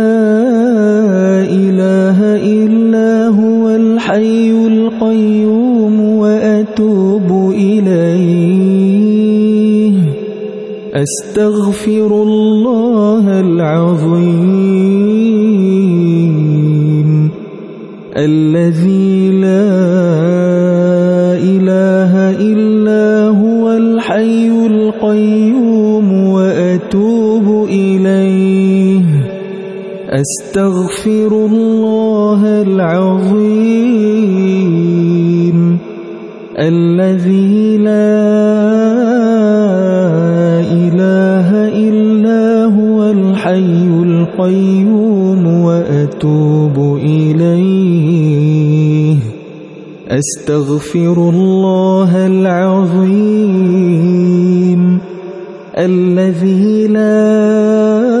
إلا هو الحي القيوم وأتوب إليه. أستغفر الله العظيم. الذي لا إله إلا هو الحي القيوم. أستغفر الله العظيم الذي لا إله إلا هو الحي القيوم وأتوب إليه. أستغفر الله العظيم الذي لا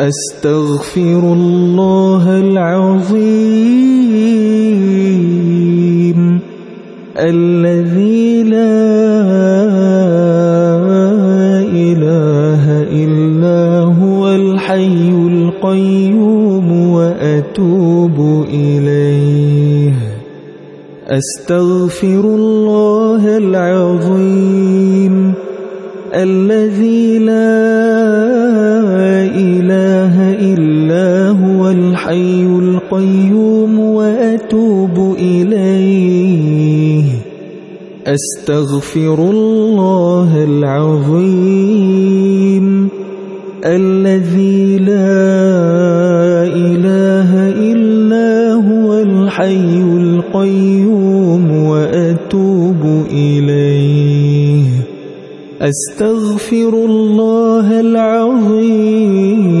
أستغفر الله العظيم الذي لا إله إلا هو الحي القيوم وأتوب إليه. أستغفر الله العظيم الذي لا الحي القيوم وأتوب إليه. أستغفر الله العظيم الذي لا إله إلا هو الحي القيوم وأتوب إليه. أستغفر الله العظيم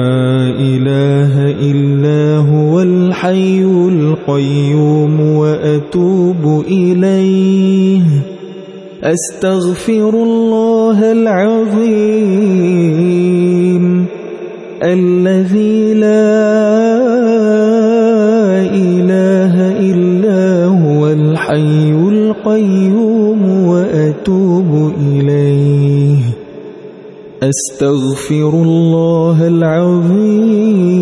القيوم وأتوب إليه. أستغفر الله العظيم الذي لا إله إلا هو الحي القيوم وأتوب إليه. أستغفر الله العظيم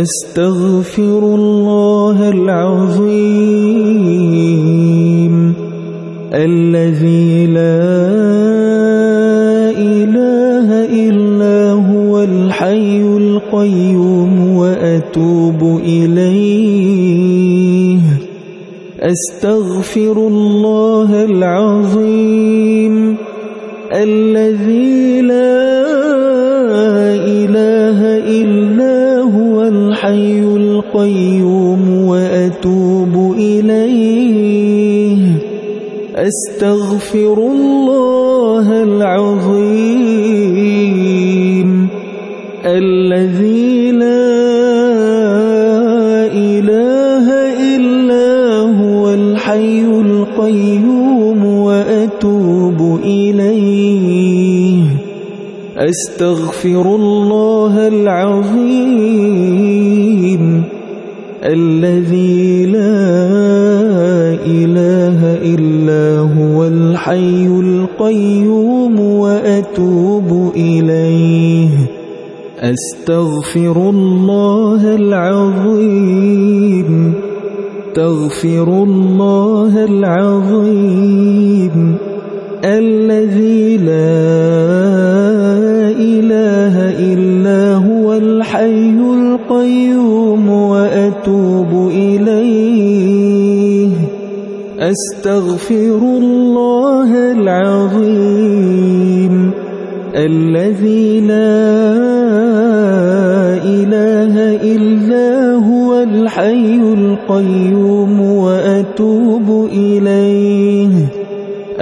أستغفر الله العظيم الذي لا إله إلا هو الحي القيوم وأتوب إليه. أستغفر الله أستغفر الله العظيم. الذي لا إله إلا هو الحي القيوم وأتوب إليه. أستغفر الله أستغفر الله العظيم. تغفر الله العظيم. الذي لا إله إلا هو الحي القيوم وأتوب إليه. أستغفر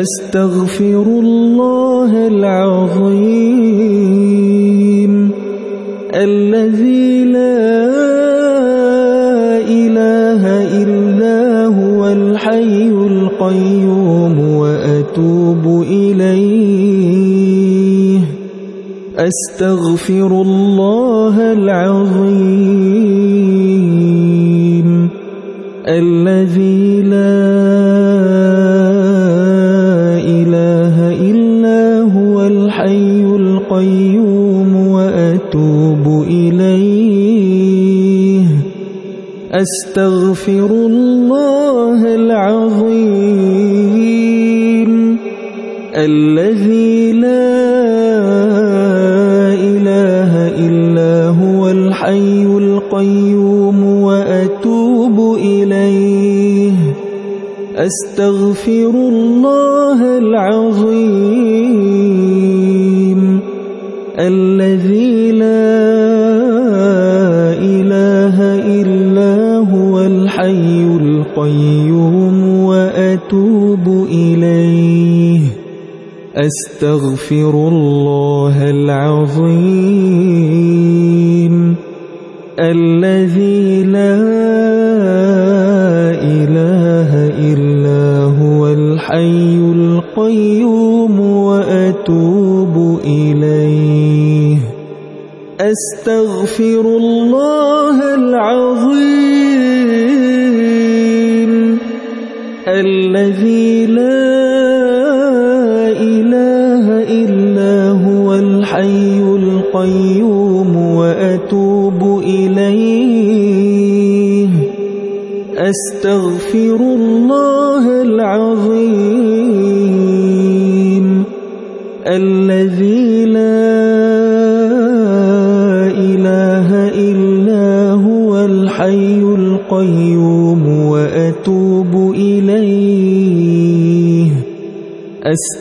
أستغفر الله العظيم الذي لا إله إلا هو الحي القيوم وأتوب إليه. أستغفر الله العظيم الذي أستغفر الله العظيم الذي لا الحي القيوم وأتوب إليه. أستغفر أستغفر الله العظيم الذي لا إله إلا هو الحي القيوم وأتوب إليه أستغفر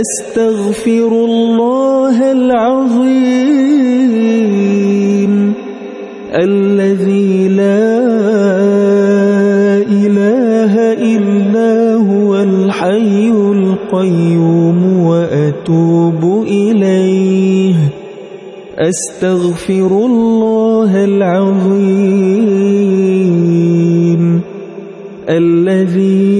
أستغفر الله العظيم الذي لا إله إلا هو الحي القيوم وأتوب إليه. أستغفر الله العظيم الذي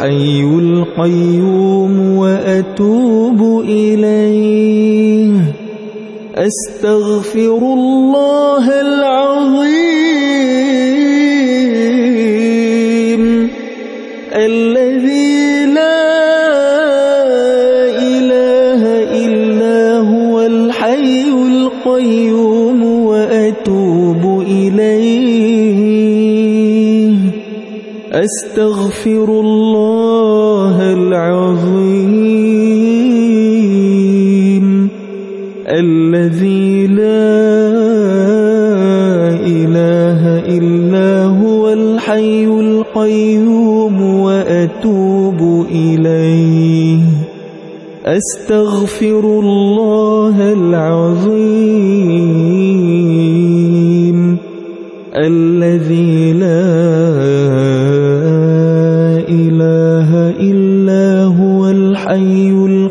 الحي القيوم وأتوب إليه. أستغفر الله العظيم. أستغفر الله العظيم. الذي لا إله إلا هو الحي القيوم وأتوب إليه. أستغفر الله العظيم. الذي لا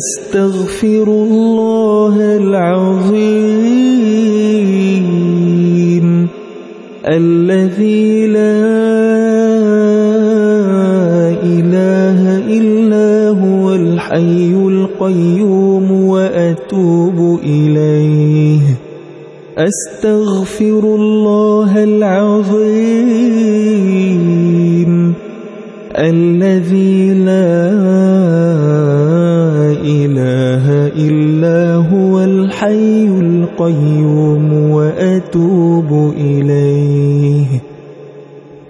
أستغفر الله العظيم الذي لا إله إلا هو الحي القيوم وأتوب إليه. أستغفر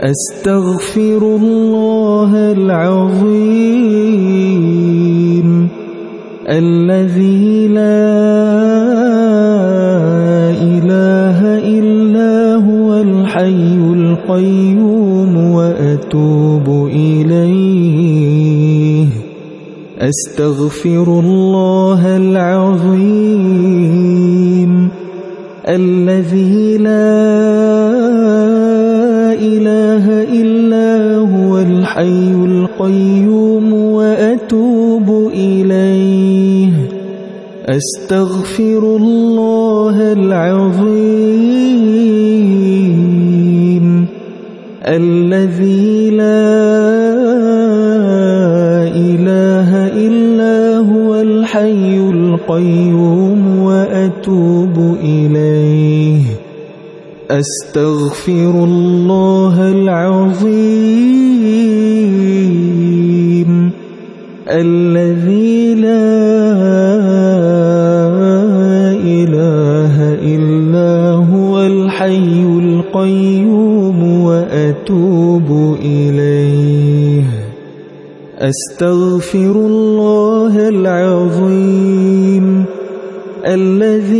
أستغفر الله العظيم الذي لا إله إلا هو الحي القيوم وأتوب إليه. أستغفر الله العظيم الذي لا إله إلا هو الحي القيوم وأتوب إليه. أستغفر الله العظيم. الذي لا إله إلا هو الحي القيوم وأتوب إليه. أستغفر الله العظيم الذي لا إله إلا هو الحي القيوم وأتوب إليه. أستغفر الله العظيم الذي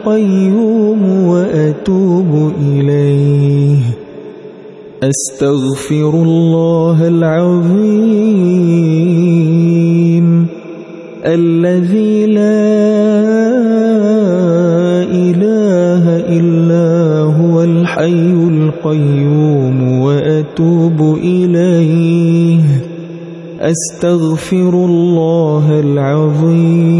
القيوم وأتوب إليه. أستغفر الله العظيم الذي لا إله إلا هو الحي القيوم وأتوب إليه. أستغفر الله العظيم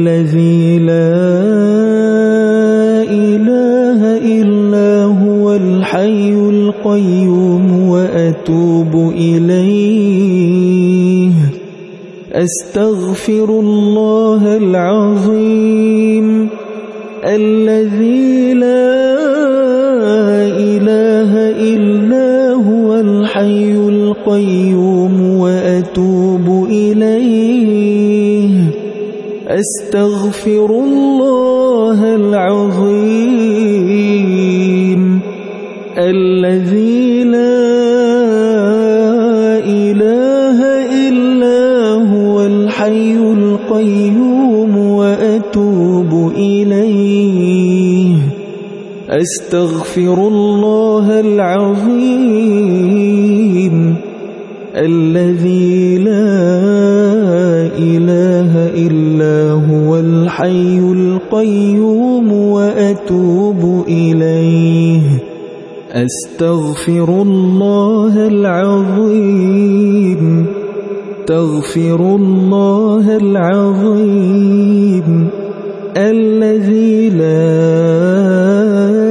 أستغفر الله العظيم الذي لا إله إلا هو الحي القيوم وأتوب إليه. أستغفر الله العظيم الذي أستغفر الله العظيم الذي لا إله إلا هو الحي القيوم وأتوب إليه. أستغفر الله العظيم. تغفر الله العظيم الذي لا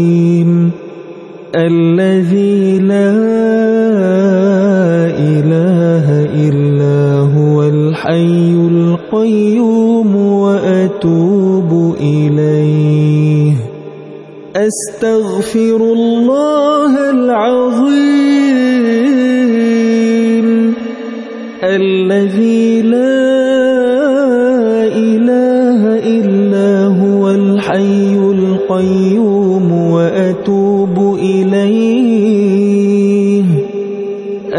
الذي لا إله إلا هو الحي القيوم وأتوب إليه. أستغفر الله العظيم. الذي لا إله إلا هو الحي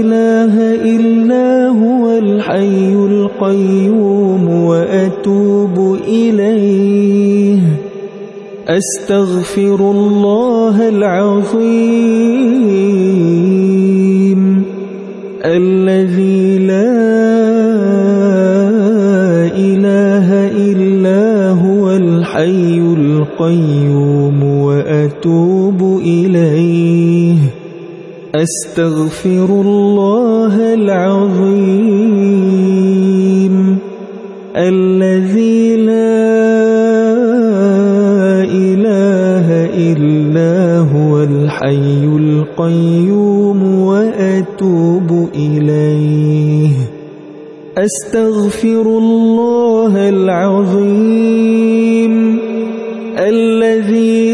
إله إلا هو الحي القيوم وأتوب إليه. أستغفر الله العظيم الذي لا إله إلا هو الحي القيوم وأتوب إليه. أستغفر الله العظيم الذي لا إله إلا هو الحي القيوم وأتوب إليه. أستغفر الله العظيم الذي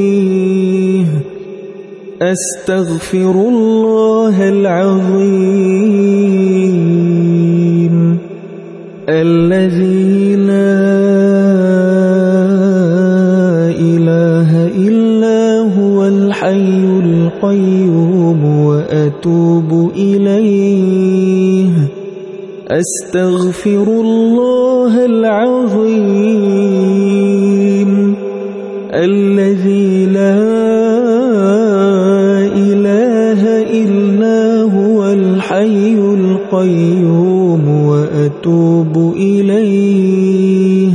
أستغفر الله العظيم الذي لا إله إلا هو الحي القيوم وأتوب إليه أستغفر الله القيوم وأتوب إليه.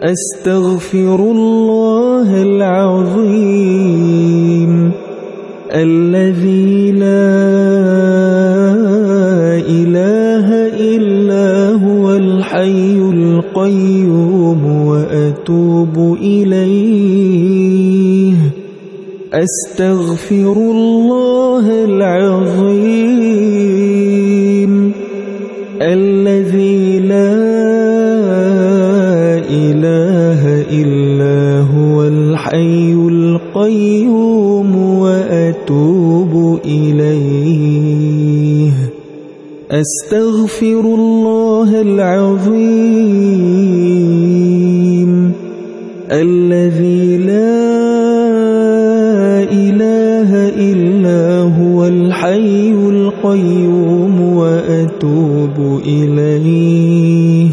أستغفر الله العظيم الذي لا إله إلا هو الحي القيوم وأتوب إليه. أستغفر الله العظيم أستغفر الله العظيم الذي لا إله إلا هو الحي القيوم وأتوب إليه.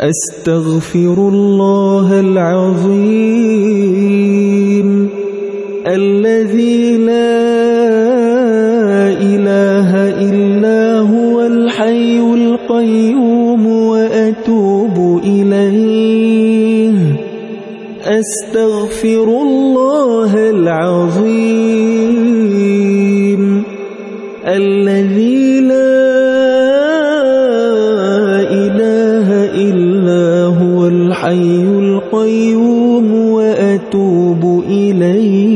أستغفر الله العظيم الذي لا إله إلا القيوم وأتوب إليه. أستغفر الله العظيم. الذي لا إله إلا هو الحي القيوم وأتوب إليه.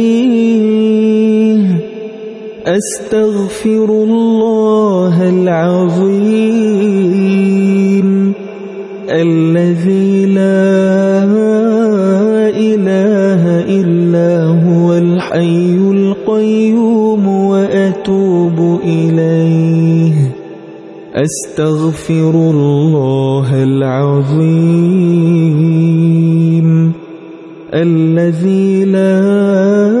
أستغفر الله العظيم الذي لا إله إلا هو الحي القيوم وأتوب إليه. أستغفر الله العظيم الذي لا إله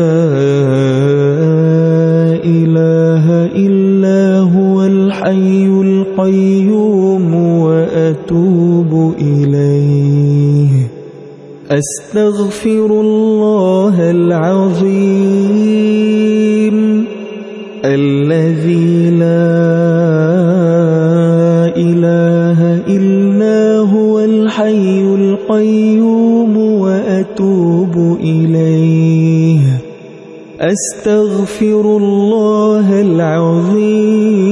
القيوم وأتوب إليه. أستغفر الله العظيم الذي لا إله إلا هو الحي القيوم وأتوب إليه. أستغفر الله العظيم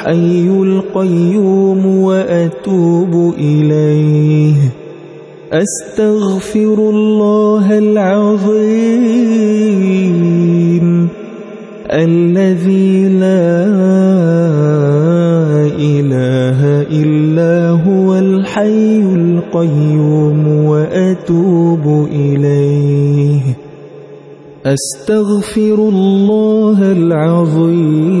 الحي القيوم وأتوب إليه. أستغفر الله العظيم الذي لا إله إلا هو الحي القيوم وأتوب إليه. أستغفر الله العظيم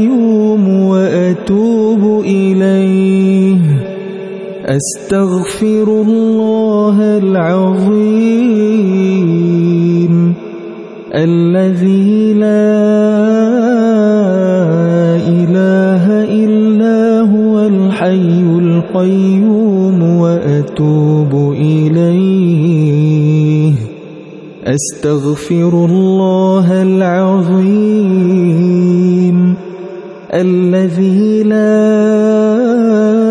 أستغفر الله العظيم الذي لا إله إلا هو الحي القيوم وأتوب إليه. أستغفر الله العظيم الذي لا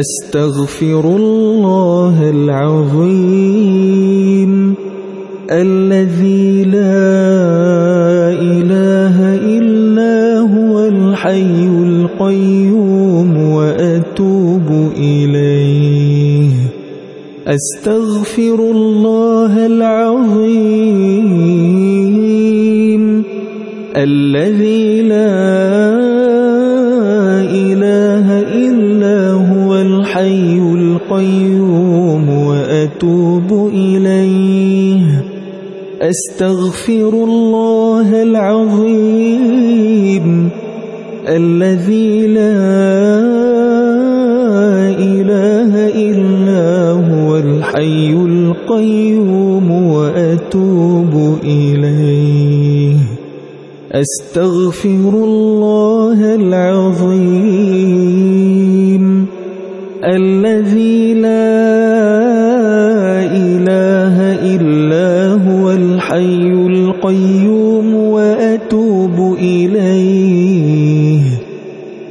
أستغفر الله العظيم الذي لا إله إلا هو الحي القيوم وأتوب إليه. أستغفر الله العظيم الذي أستغفر الله العظيم الذي لا إله إلا هو الحي القيوم وأتوب إليه. أستغفر الله العظيم الذي لا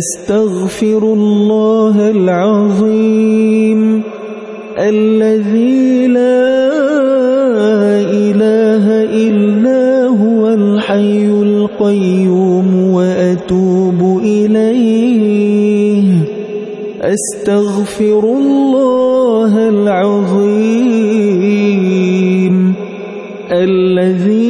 أستغفر الله العظيم الذي لا إله إلا هو الحي القيوم وأتوب إليه. أستغفر الله العظيم الذي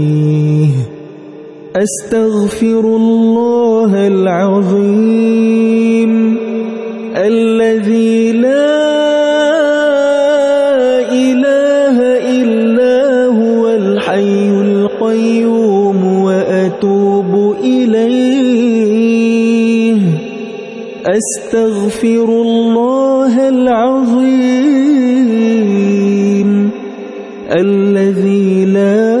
أستغفر الله العظيم الذي لا إله إلا هو الحي القيوم وأتوب إليه. أستغفر الله العظيم الذي لا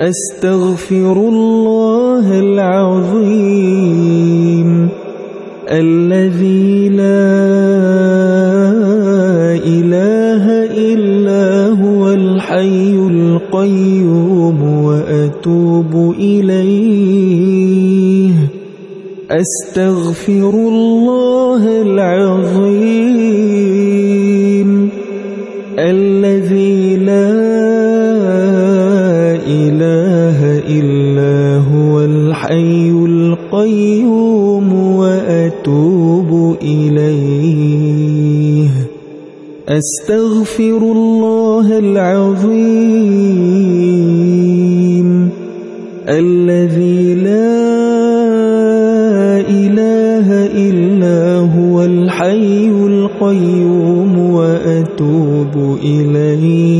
أستغفر الله العظيم الذي لا إله إلا هو الحي القيوم وأتوب إليه. أستغفر الله العظيم الذي لا الحي القيوم وأتوب إليه. أستغفر الله العظيم الذي لا إله إلا هو الحي القيوم وأتوب إليه.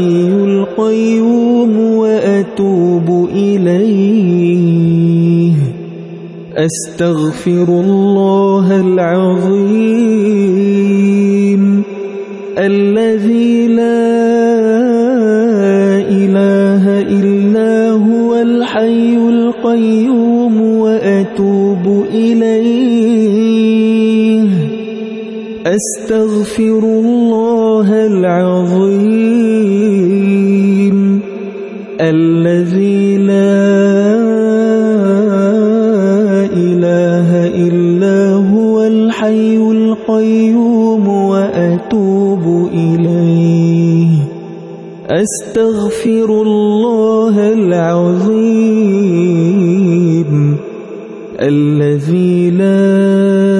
الحي القيوم وأتوب إليه. أستغفر الله العظيم الذي لا إله إلا هو الحي القيوم وأتوب إليه. أستغفر الله العظيم الذي لا إله إلا هو الحي القيوم وأتوب إليه. أستغفر الله العظيم الذي لا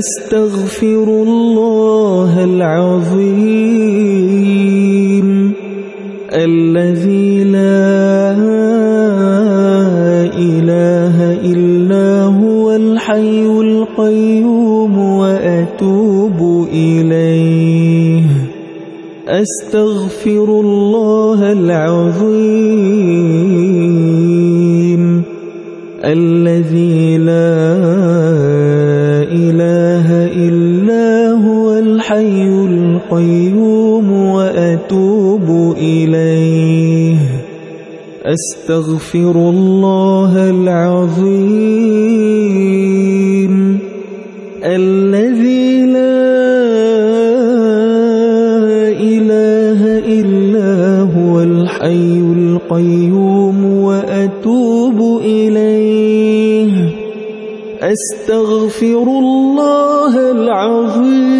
أستغفر الله العظيم الذي لا إله إلا هو الحي القيوم وأتوب إليه أستغفر الله العظيم الذي لا أستغفر الله العظيم الذي لا إله إلا هو الحي القيوم وأتوب إليه أستغفر الله العظيم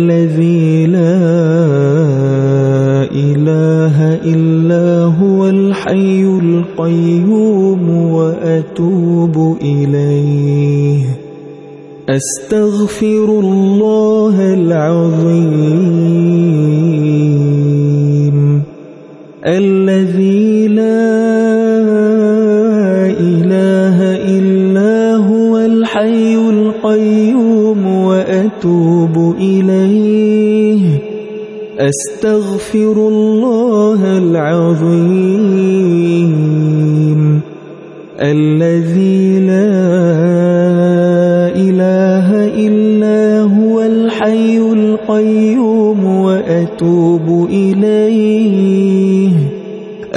أستغفر الله العظيم الذي لا إله إلا هو الحي القيوم وأتوب إليه. أستغفر الله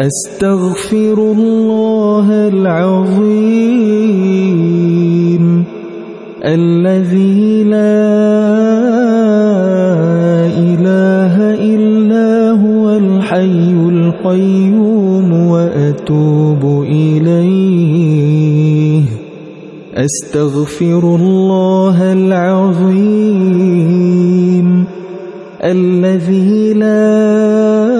أستغفر الله العظيم الذي لا إله إلا هو الحي القيوم وأتوب إليه. أستغفر الله العظيم الذي لا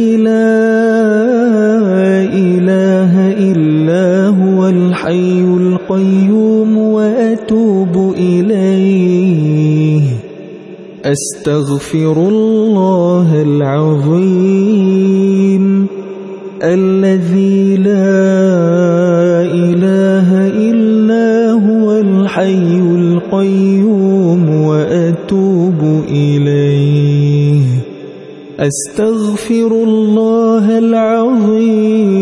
الحي القيوم وأتوب إليه. أستغفر الله العظيم الذي لا إله إلا هو الحي القيوم وأتوب إليه. أستغفر الله العظيم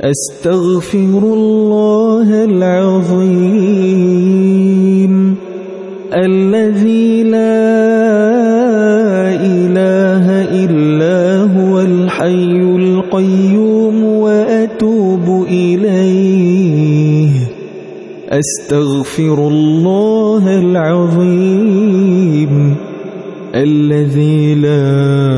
أستغفر الله العظيم الذي لا إله إلا هو الحي القيوم وأتوب إليه. أستغفر الله العظيم الذي لا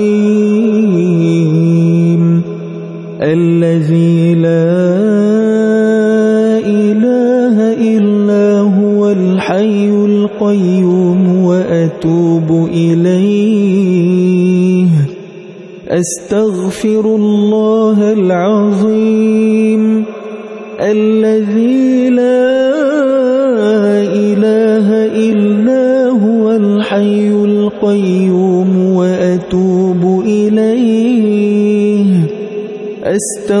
أستغفر الله العظيم الذي لا إله إلا هو الحي القيوم وأتوب إليه. أستغفر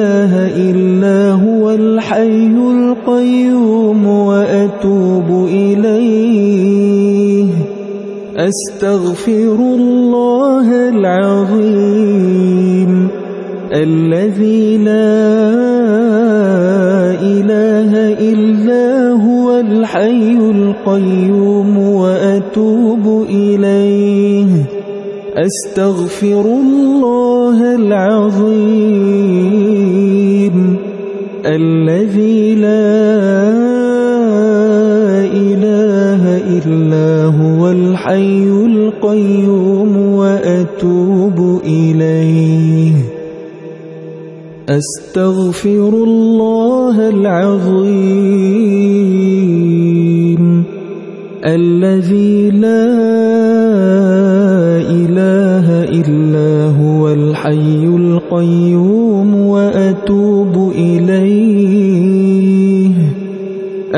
إله إلا هو الحي القيوم وأتوب إليه. أستغفر الله العظيم. الذي لا إله إلا هو الحي القيوم وأتوب إليه. أستغفر الله العظيم. الذي لا إله إلا هو الحي القيوم وأتوب إليه. أستغفر الله العظيم الذي لا إله إلا هو الحي القيوم وأتوب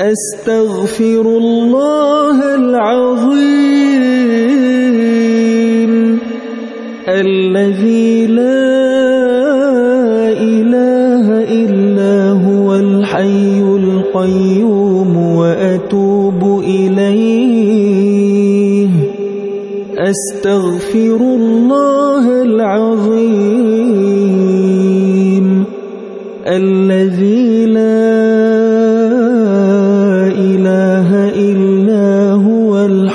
أستغفر الله العظيم الذي لا إله إلا هو الحي القيوم وأتوب إليه. أستغفر الله العظيم الذي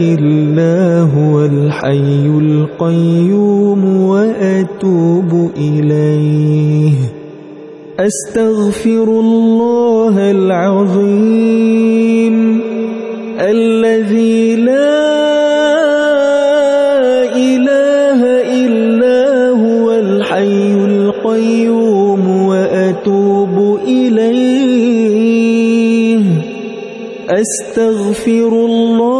إلا هو الحي القيوم وأتوب إليه. أستغفر الله العظيم الذي لا إله إلا هو الحي القيوم وأتوب إليه. أستغفر الله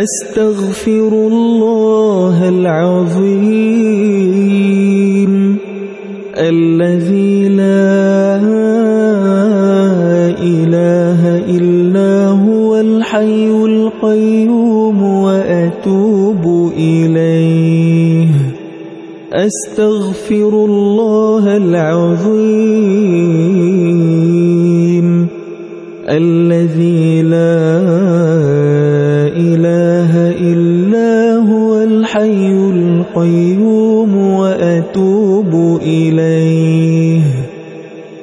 أستغفر الله العظيم الذي لا إله إلا هو الحي القيوم وأتوب إليه. أستغفر الله العظيم الذي لا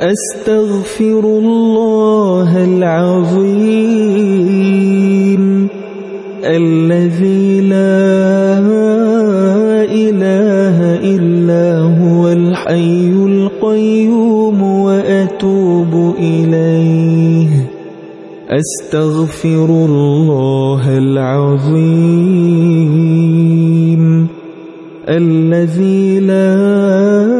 أستغفر الله العظيم الذي لا إله إلا هو الحي القيوم وأتوب إليه. أستغفر الله العظيم الذي لا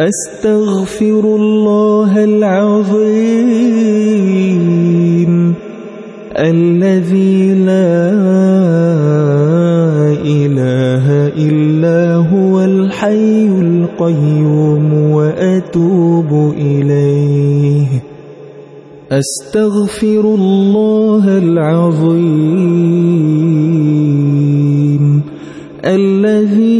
أستغفر الله العظيم الذي لا إله إلا هو الحي القيوم وأتوب إليه. أستغفر الله العظيم الذي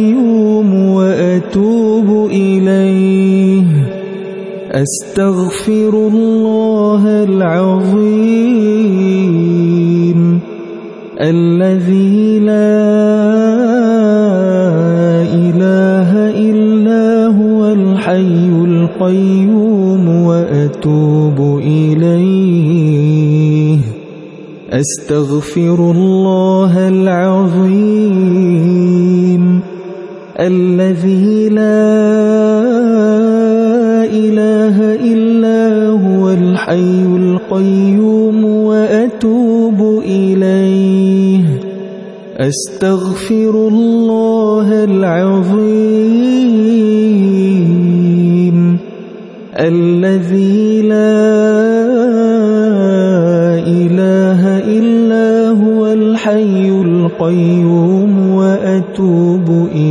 أستغفر الله العظيم الذي لا إله إلا هو الحي القيوم وأتوب إليه. أستغفر الله العظيم الذي لا إله إلا هو الحي القيوم وأتوب إليه. أستغفر الله العظيم. الذي لا الحي القيوم وأتوب إليه.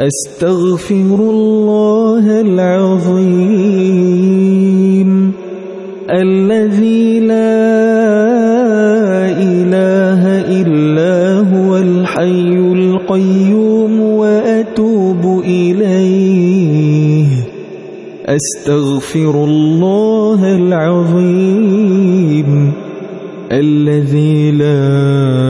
أستغفر الله العظيم الذي لا إله إلا هو الحي القيوم وأتوب إليه. أستغفر الله العظيم الذي لا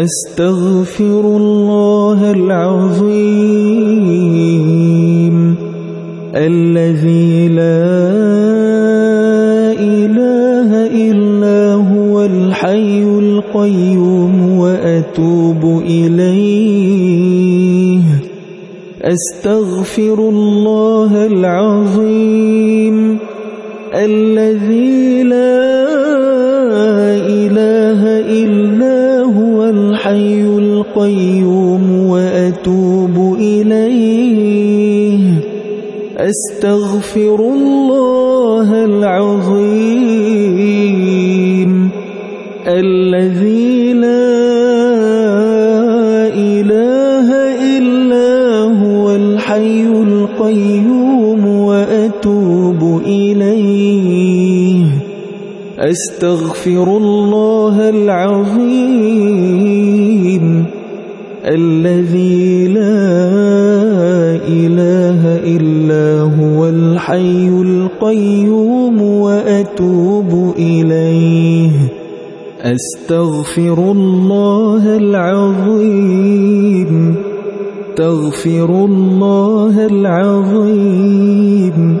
أستغفر الله العظيم الذي لا إله إلا هو الحي القيوم وأتوب إليه. أستغفر الله العظيم الذي لا إله إلا الحي القيوم وأتوب إليه. أستغفر الله العظيم. الذي لا إله إلا هو الحي القيوم. أستغفر الله العظيم الذي لا إله إلا هو الحي القيوم وأتوب إليه. أستغفر الله العظيم. تغفر الله العظيم.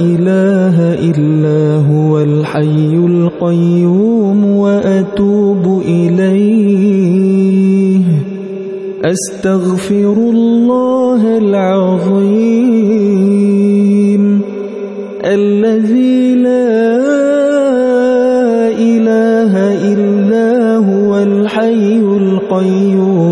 إله إلا هو الحي القيوم وأتوب إليه. أستغفر الله العظيم الذي لا إله إلا هو الحي القيوم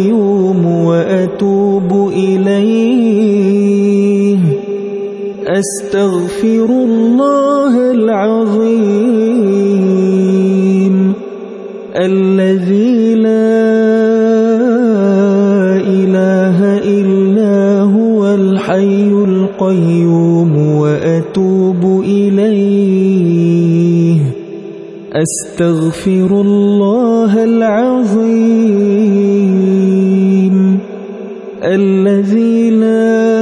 أستغفر الله العظيم الذي لا إله إلا هو الحي القيوم وأتوب إليه. أستغفر الله العظيم الذي لا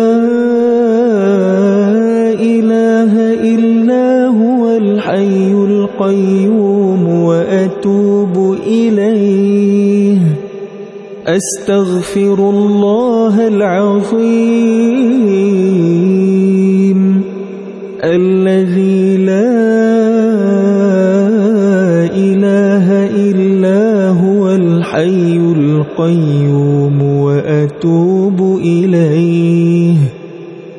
القيوم وأتوب إليه. أستغفر الله العظيم الذي لا إله إلا هو الحي القيوم وأتوب إليه.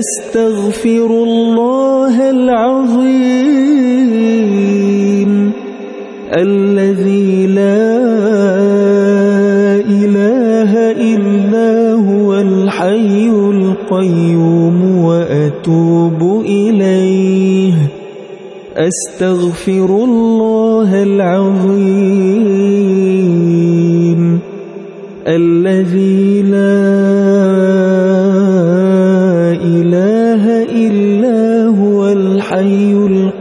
أستغفر الله العظيم الذي لا إله إلا هو الحي القيوم وأتوب إليه. أستغفر الله العظيم الذي لا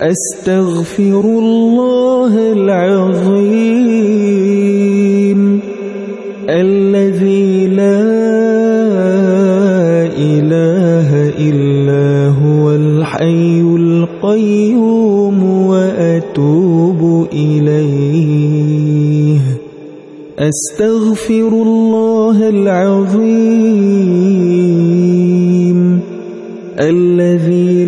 أستغفر الله العظيم الذي لا إله إلا هو الحي القيوم وأتوب إليه. أستغفر الله العظيم الذي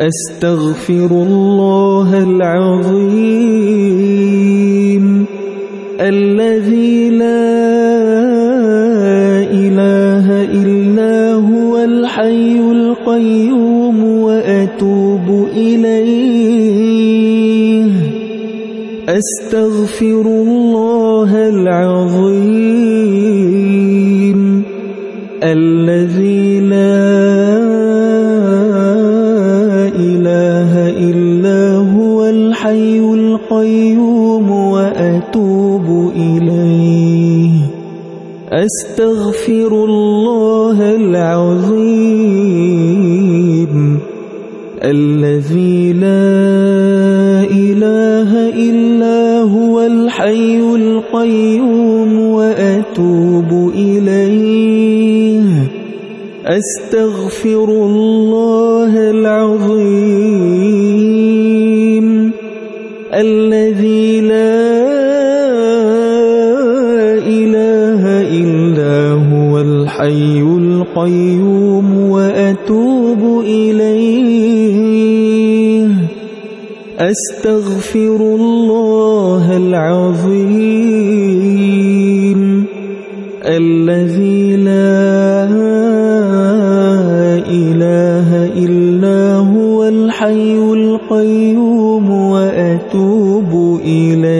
أستغفر الله العظيم الذي لا إله إلا هو الحي القيوم وأتوب إليه. أستغفر الله العظيم الذي الحي القيوم وأتوب إليه. أستغفر الله العظيم الذي لا إله إلا هو الحي القيوم وأتوب إليه. أستغفر الله العظيم الحي القيوم وأتوب إليه. أستغفر الله العظيم الذي لا إله إلا هو الحي القيوم وأتوب إليه.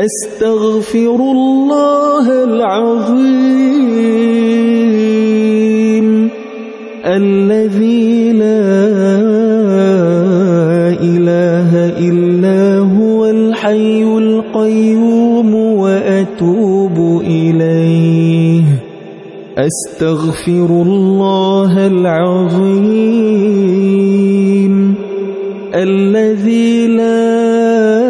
أستغفر الله العظيم الذي لا إله إلا هو الحي القيوم وأتوب إليه. أستغفر الله العظيم الذي لا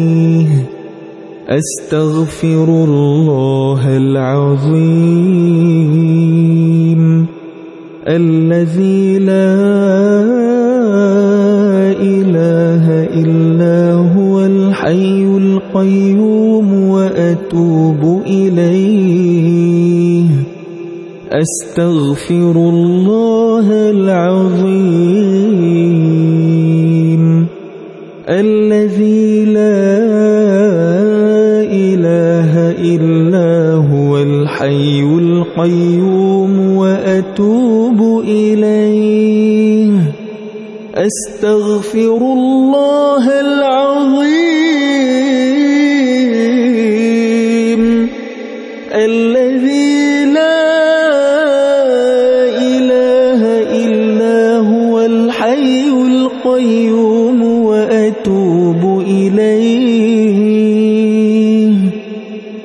أستغفر الله العظيم الذي لا إله إلا هو الحي القيوم وأتوب إليه. أستغفر الله العظيم الذي لا الحي القيوم وأتوب إليه. أستغفر الله العظيم.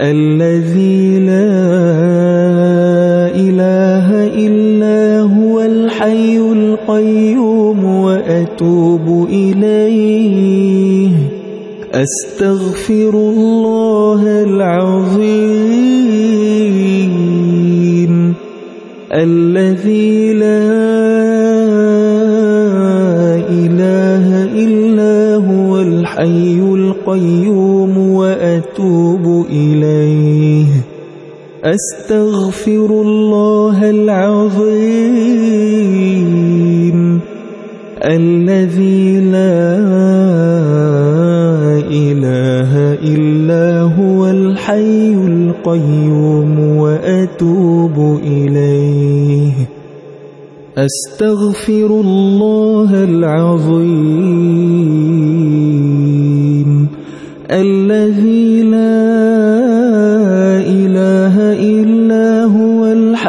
الذي لا إله إلا هو الحي القيوم وأتوب إليه. أستغفر الله العظيم. الذي لا الحي القيوم أستغفر الله العظيم الذي لا إله إلا هو الحي القيوم وأتوب إليه. أستغفر الله العظيم الذي لا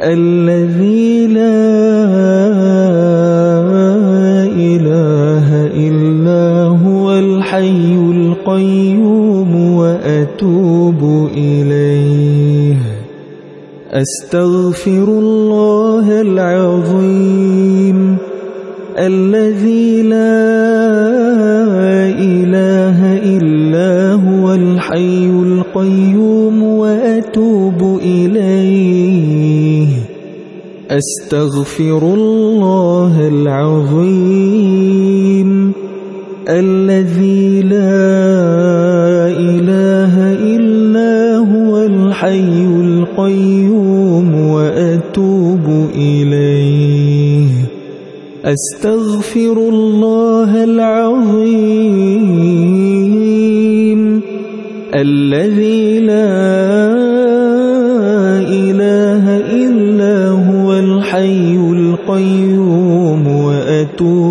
الذي لا إله إلا هو الحي القيوم وأتوب إليه. أستغفر الله العظيم. الذي لا إله إلا هو الحي القيوم أستغفر الله العظيم الذي لا إله إلا هو الحي القيوم وأتوب إليه. أستغفر الله العظيم الذي لا إله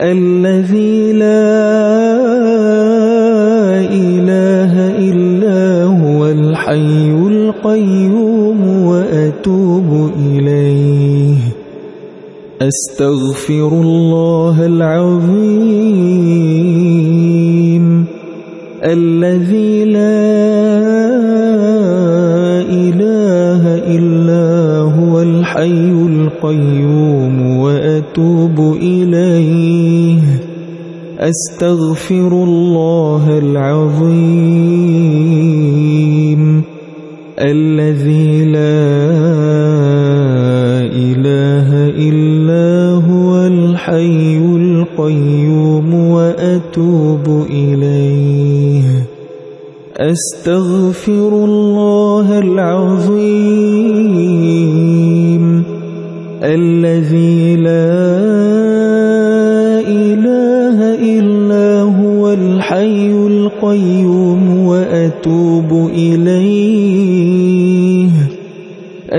الذي لا إله إلا هو الحي القيوم وأتوب إليه. أستغفر الله العظيم. الذي لا إله إلا هو الحي القيوم وأتوب إليه. أستغفر الله العظيم الذي لا إله إلا هو الحي القيوم وأتوب إليه. أستغفر الله العظيم الذي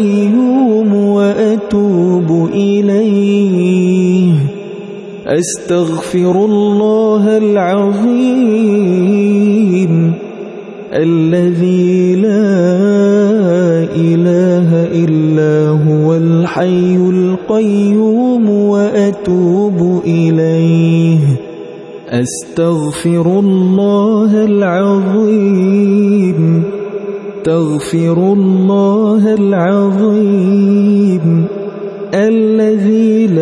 القيوم وأتوب إليه. أستغفر الله العظيم الذي لا إله إلا هو الحي القيوم وأتوب إليه. أستغفر الله العظيم تغفر الله العظيم الذي لا